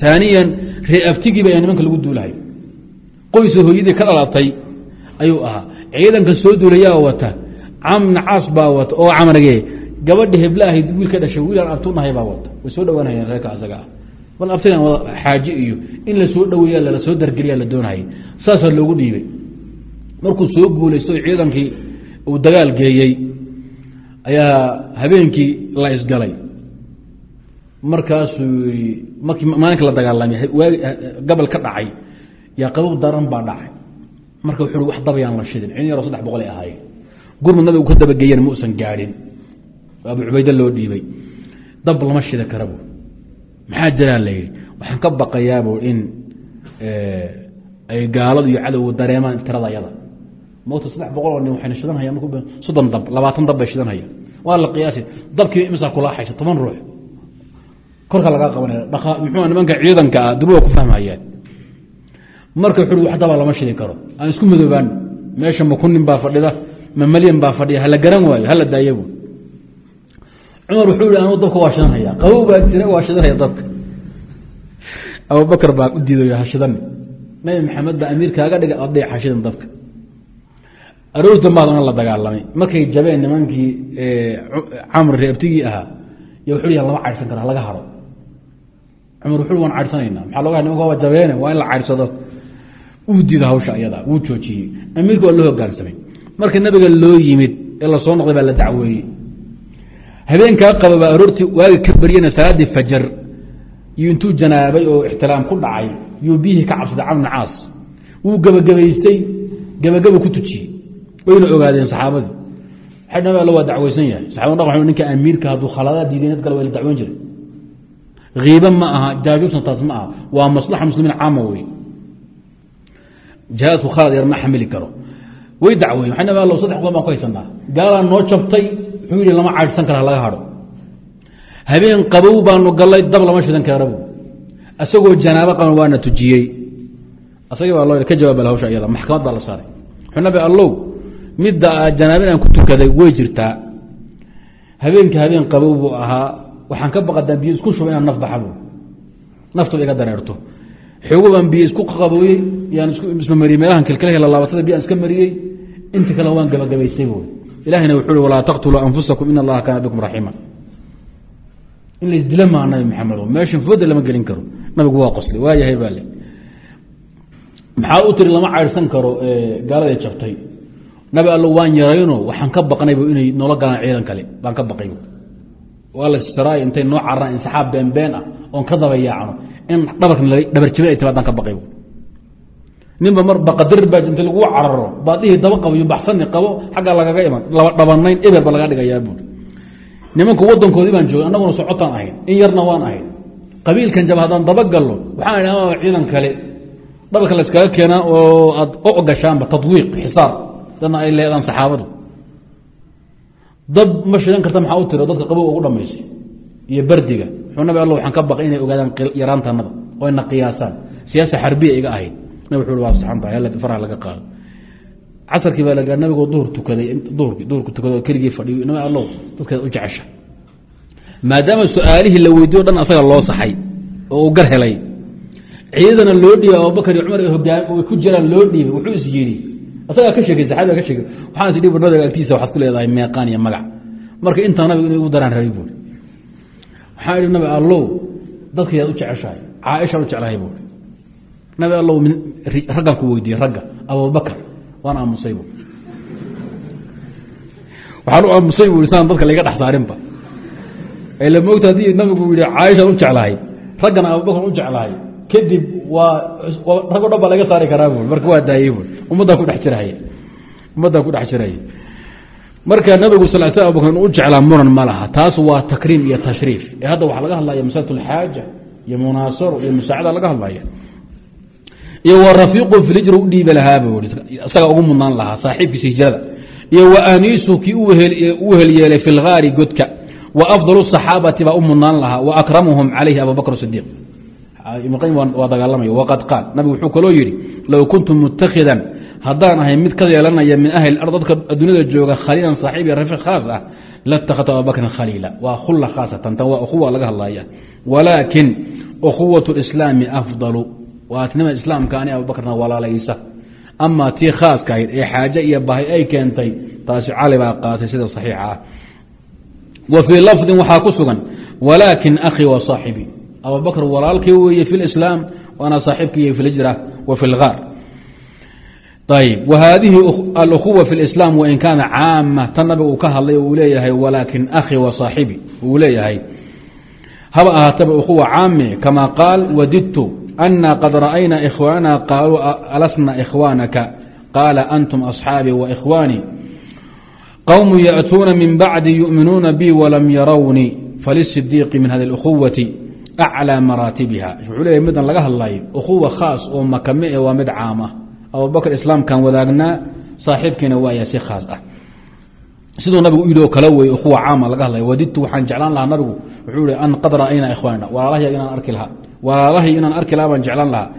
A: Aaniyan ree aftigiiba ayaa nimanka lagu duulahay qoysa hooyadii ka dhalatay ayuu ahaa. Ciidanka soo duulayaa wata. Camna caas baa wata oo camarge gabadha heblaahay wiil ka dhashay wiilaan abtunahay baa wata. Way soo dhawaanhayeen reerka asaga ah. Bal abtigan wada xaaje iyo in la soo dhaweeya lala soo dargeliya la doonahayay saasaa loogu dhiibay. Markuu soo guulaysto ciidankii uu dagaal geeyey ayaa habeenkii la isgalay. Markaasuu yii markii maalinka la dagaalamay gabal ka dhacay. Yaa qabow daran baa dhacay. Marka wuxuu wax dabayaan la shidin. Cin yaroo saddex boqol ay ahaayeen. Gurmud nabigu ka dabageeyeen ma usan gaadhin abu cubayde loo dhiibay. Dab lama shida kara bu maxaa jiraa la yidhi? Waxaan ka baqayaabo in ay gaaladu iyo cadowgu dareemaan tirada yada. Mota saddex boqoloo nin waxayna shidanhayaan marku soddon dab labaatan dab bay shidanhayaan waa la qiyaasi. Dabkii imisaa kulaaxaysa toban ruux. Korka lagaa qabanaya dha muxuu nimanka ciidanka ah duruwa ku fahmayaan marka wuxu wax dabaa lama shidi karo. Aan isku madoobaan meesha ma kun nin baa fadhida ma malyan baa fadhiya hala garan waayo hala daayabu cumar wuxuu yihi anuu dabka waa shidanhaya qabow baa jira waa shidanhaya dabka. Abubakr baa u diiday hashidan nabi maxamed baa amiirkaaga dhiga adhe hashidan dabka. Aroorta maadana la dagaalamay. Markay jabeen nimankii camr reebtigii ahaa y wuxuu ya lama caydhsan kara laga haro. Cumar wuxu waan caydhsanaynaa maxaa loga nimanka waa jabeene? Waa in la caydhsado uu diida hawsha ayada wuu joojiyey. Amiirka waa loo hogaansamay marka nabiga loo yimid ee la soo noqday baa la dacweeyey habeenkaa qaba baa aroortii waagi ka baryana salaaddii fajar. Iyo intuu janaabay oo ixtiraam ku dhacay. Yuu biyihii ka cabsaday camr wuu gebagabaystay gebagaba ku tujiyey wayna ogaadeen saxaabadii xadhna alla waa dacweysan yahay. Saxabad dha ninka amiirka hadduu khaladaad diideynad gala waa la dacweyn jiray. Hiiba ma aha jaajuusna taas ma aha. Waa maslaxa muslimiin caama wey jihaadku khalad yar ma xamili karo. Way nabi allow saddex qodob baan ku haysanaa. Gaalaa noo jabtay wuxuu yidhi lama caydhsan kara laga hadho habeen qabow baanu gallay dab lama shidan karabu isagoo janaabo qaban waana tujiyey. Asagii baa loo ka jawaaba hawsha iyada maxkamad baa la saaray. Wuxuu nabi allow midda janaabin aan ku tukaday way jirtaa. Habeenka habeen qabow buu ahaa waxaan ka baqadaan biyo isku shuba inaan naf baxabu naftuba iga dareerto. Xoogo baan biyo isku qabooyey yaan isma mariyey meelahan kelkelhe laabatada biyo aan iska mariyey inta kale waan gabagabaystay bu ilahina wuxuu walaa taqtuluu anfusakum in allaha kaana bikum raxiima. In la isdila maa nabi maxamedo meeshan fooda lama gelin karo. Nabigu waa qoslay waa yahay baa le maxaa u tiri lama caydhsan karo gaaladay jabtay? Nabi allo waan yarayno waxaan ka baqnayb inay noola galaan ciidan kale baan ka baqay waa la siraay intay noo cararaan insaxaab beenbeen ah oon ka daba yaacno in dhabarka dhabarjabin ay timaadaan ka baqay ninba mar baqadir baa inta lagu cararo baadihii daba qabo iyo baxsani qabo xaggaa lagaga iman laba dhabanayn eber ba laga dhigayaa buuri nimanku wadankoodii baan joogay annaguna socotaan ahayn in yarna waan ahayn. Qabiilkan jaba haddaan dabagallo waxaan idhi ama ciidan kale. Dhabarka la iskaga keenaa oo aad u gashaanba tadwiiq xisaab dadna ay leedaan saxaabadu. Dab ma shidan karta maxaa u tiro dadka qabow ugu dhamaysay iyo bardiga wuxuu nabi alla waxaan ka baqay inay ogaadaan yaraantanada oo ina qiyaasaan. Siyaasa xarbiya iga ahayd nabig wuxu waa saxan tahay faraha laga u maadaama su'aalihii la weydiyo o dhan asaga loo saxay oo uu gar helay. Ciidana loo dhiibay abubakar iyo cumar hogaam ku jiraan loo dhiibay wuxuu is yidhi asagaa ka sheegay saxaabiga ka sheegay. Waxaan is dhibi nabiga agtiisa waxaad ku leedahay meeqaan iyo magac. Marka intaa nabiga inay ugu daraan rabay buuri waxaan idhi nabi allow dadkayaad u jeceshahay caaishaan u jeclahay buuri nabi allow raggaan ku weydiiyey ragga abubakar waan aamusay waxaan u aamusay bu dadka layga dhex saarinba. La moogta haddii nabigu yihi caaishaan u jeclahay raggana abubakar u jeclahay. Kadib waa raggo dhan baa laga saari karaa bu marka waa daayey bu ummaddaa ku dhex jirahaya ummaddaa ku dhex jiraya marka nabigu sal sl abubakar u jeclaa muran ma laha taas waa takriim iyo tashriif. Ee hadda waxaa laga hadlaya masalat اlxaaja iyo munaasaro iyo musaacada laga hadlaya iyo warafiiqu filhijra u dhiibi lahaabuu i isaga ugu mudnaan lahaa saaxiibkiisa hijrada. Iyo wa aniisu kii u helyeelay fi lhaari godka. Wa afdal saxaabati baa u mudnaan lahaa wa akramuhum calayhi abubakr sidiiq ibnqayim waa dagaalamaya waqad qaal. Nabigu wuxuu kaloo yidhi low kuntu mutakhidan haddaan ahay mid ka yeelanaya min ahli ard dadka adduunyada jooga khaliilan saaxiib iyo rafiiq khaas ah latakht abubakrin khaliila. Waa khula khaasatan tan waa ukhuwa laga hadlaya walaakin ukhuwat اslaami afdalu waatnima islaamka ani abubakrna walaalaysa amaa tii khaaska ahayd ee xaaje iyo bahay ay keentay taasi cali baa qaatay sida saxiixa ah. Wa fii lafdin waxaa ku sugan walaakin akhii wa saaxibii abubakr walaalkii weeye fi lislaam waana saaxiibkii fi lhijra wa fi lgaar ayb wa haadihi alukhuwa fi lislaam wain kaana caama tan nabiga uu ka hadlay uu leeyahay walaakin akhii wa saaxibi. Uu leeyahay haba ahaataba ukhuwa caami kama qaal wadidtu أنا قد رأينا إخوانا قالوا ألسنا إخوانك قال أنتم أصحاabي وإخواني قوم يأتوuna min bعdi يؤminuuna bي وlm yarwnii فللصديq min hadi الأخوة أعlى maraatiبha wuxuu leeya midan laga hadlayo ukhuwa khaas oo makame e waa mid caam ah abubakr islaamkan wadaagnaa saaxiibkiina waaya si khaas ah siduu nabigu u yidhi oo kale wey ukhuwa caama laga hadlaya wadidtu waxaan jeclaan lahaa nabigu wuxuu ihi an qad ra'aynaa ikhwaanina walaalahya inaan arki lahaa walaalahay inaan arki lahaa baan jeclaan lahaa.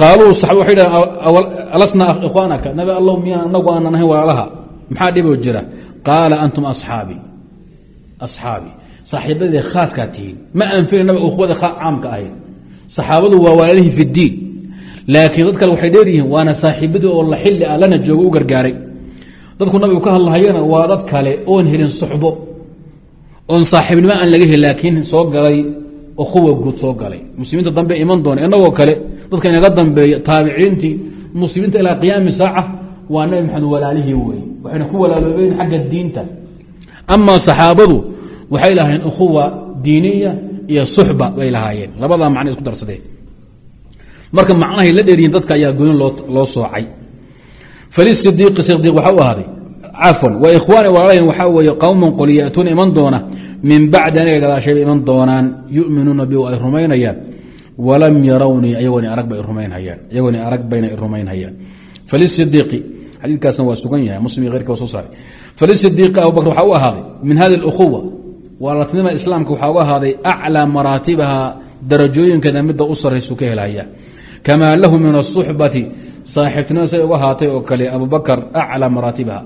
A: Qaaluu saxabi waxay dhaheen alasna ikhwaanaka? Nabi allow miyaan anagu aanan ahayn walaalaha. Maxaa dhiboo jira? Qaala antum asxaabii asxaabii saaxiibadii khaaskaa tihiin. Ma anfina nabiga ukhwada caamka ahayd saxaabadu waa walaalihii fi ddiin laakiin dad kale waxay dheer yihiin waana saaxiibadii oo la xilli ah lana joogo u gargaaray. Dadku nabigu ka hadlahayana waa dad kale oon helin suxbo oon saaxiibnimo aan laga helin laakiin soo galay ukhuwa guud soo galay. Muslimiinta dambe iman doona inagoo kale dadka inaga dambeeya taabiciintii muslimiinta ilaa qiyaami saaca waa nabi maxamed walaalihii wey waxayna ku walaaloobeen xagga diinta. Amaa saxaabadu waxay lahaayeen ukhuwa diiniya iyo suxba bay lahaayeen. Labadaa macna isku darsadeen marka macnahay la dheeriyiin dadka ayaa gooni loo soocay. Falidiiqi sidiiq waxaa u ahaaday cafwan wa ikhwaani walaalahin waxaa weeye qowman qol yatuuna iman doona min bacdi aniga gadaashayba iman doonaan yuminuuna bi ay rumaynayaan walam yarawnii ayagooni arag bay rumaynhayaan iyagooni arag bayna rumaynhayaan falidiiqi xadiidkaasna waa sugan yahay muslim iyo keyrka waa soo saaray falidiiqi abubakr waxaa u ahaaday min hadi اlukhuwa walaaltinimada islaamka waxaa uga ahaaday aclىa maraatibaha darajooyinkeeda midda u saraysu ka helaya kamaa lahu min الصuxbati saaxiibtinimada say uga haatay oo kale abubakr aclىa maraatibaha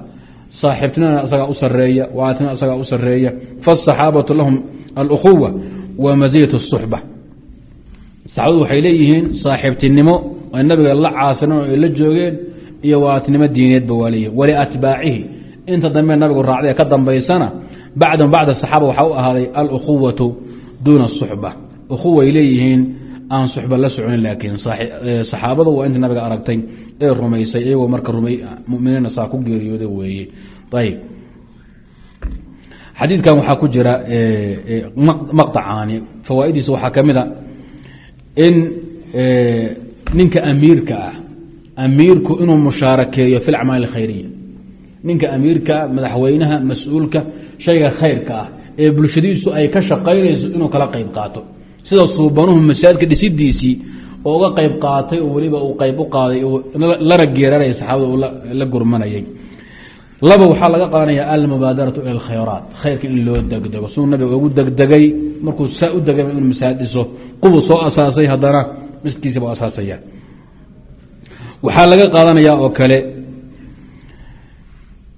A: saaxiibtinana isagaa u sareeya waatina isagaa u sareeya fasaxaabatu lahum alukhuwa wa maziyat suxba saxaabadu waxay leeyihiin saaxiibtinimo ay nabiga la caasinan oo ay la joogeen iyo waatinimo diineedba waa leeyihi waliatbaacihi inta dambe nabigu raacday ka dambaysana bacdan bacda saxaaba waxaa u ahaaday alukhuwatu duuna suxba ukhuwa ay leeyihiin aan suxba la socon laakiin eh, saxaabadu waa inta nabiga aragtay ee rumaysay iyagoo marka muminiina saa ku geeriyooda weeye. Ayb xadiidkan waxaa ku jira maqطacaani fawaa'idiisa waxaa ka mid a in ninka amiirka ah amiirku inuu mushaarakeeyo fi lacmaal اkhayriya ninka amiirka madaxweynaha mas'uulka shayga khayrka ah ee bulshadiisu ay ka shaqaynayso inuu kala qayb qaato. Sida suubanuhu masaajidka dhisidiisii oo uga qayb qaatay oo weliba uu qayb u qaaday lana geeraray saxaabada la gurmanayay. Laba waxaa laga qaadanaya almubaadaratu ila alkhayraat khayrka in loo degdego. Siduu nabiga ugu degdegay markuu saa u degay inu masaajid dhiso qubuu soo asaasay haddana masjidkiisaba asaasaya waxaa laga qaadanayaa oo kale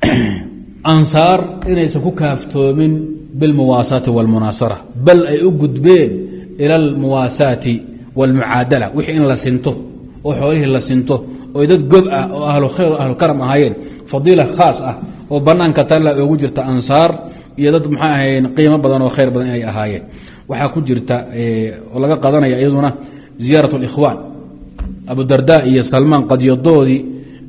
A: ansaar inaysan ku kaaftoomin bilmuwaasaati wاlmunaasara bal ay u gudbeen ila almuwaasaati wاlmucaadala wixii in la sinto oo xoolihii la sinto oo dad gob ah oo ahlu khayr ahlu karam ahaayeen fadiila khaas ah oo banaanka talla oogu jirta ansaar iyo dad maxaa ahayn qiimo badan oo khayr badan inay ahaayeen waxaa ku jirta oo laga qadanaya iyaduna ziyaarat اlikhwaan abudarda iyo salmaan qadyadoodii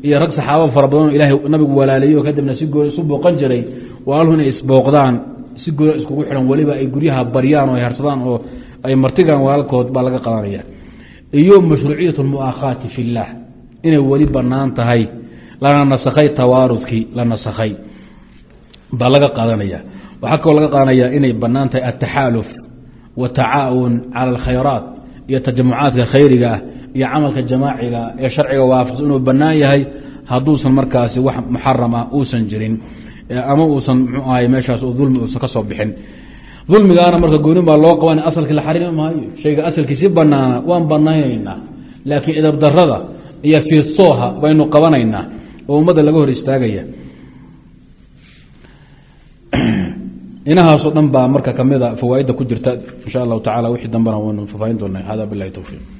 A: iyo rag saxaaba fara badanoo ilaahay nabigu walaalayo kadibna si gooni isu booqan jiray walaalhu inay isbooqdaan si gooni iskugu xidhan weliba ay guryaha baryaan oo ay harsadaan oo ay martigaan walaalkood baa laga qadanaya iyo mashruuciyat اlmu'aakhaati fi اllah inay weli bannaan tahay. Lana nasakhay tawaarudkii la nasakhay. Baa laga qaadanaya. Waxaa kaloo laga qaadanaya inay bannaan tahay ataxaaluf watacaawun cala alkhayraat iyo tajamucaadka khayriga ah iyo camalka jamaaciga ee sharciga waafaqsan inuu banaan yahay. Hadduusan markaasi wax muxaram ah uusan jirin ama uusan mxuu ahay meeshaas dulmi uusan ka soo bixin dulmigaana marka goonin baa loo qaban asalkii la xarimi maayo. Shayga asalkiisi banaana waan banaynaynaa laakiin idabdarada iyo fiistooha baynu qabanaynaa. Oo ummadda laga hor istaagaya. Inahaasoo dhan baa marka kamida fawaaidda ku jirta insha allahu tacala wixii dambena waynu fafaahin doona hada bilahi towfiiq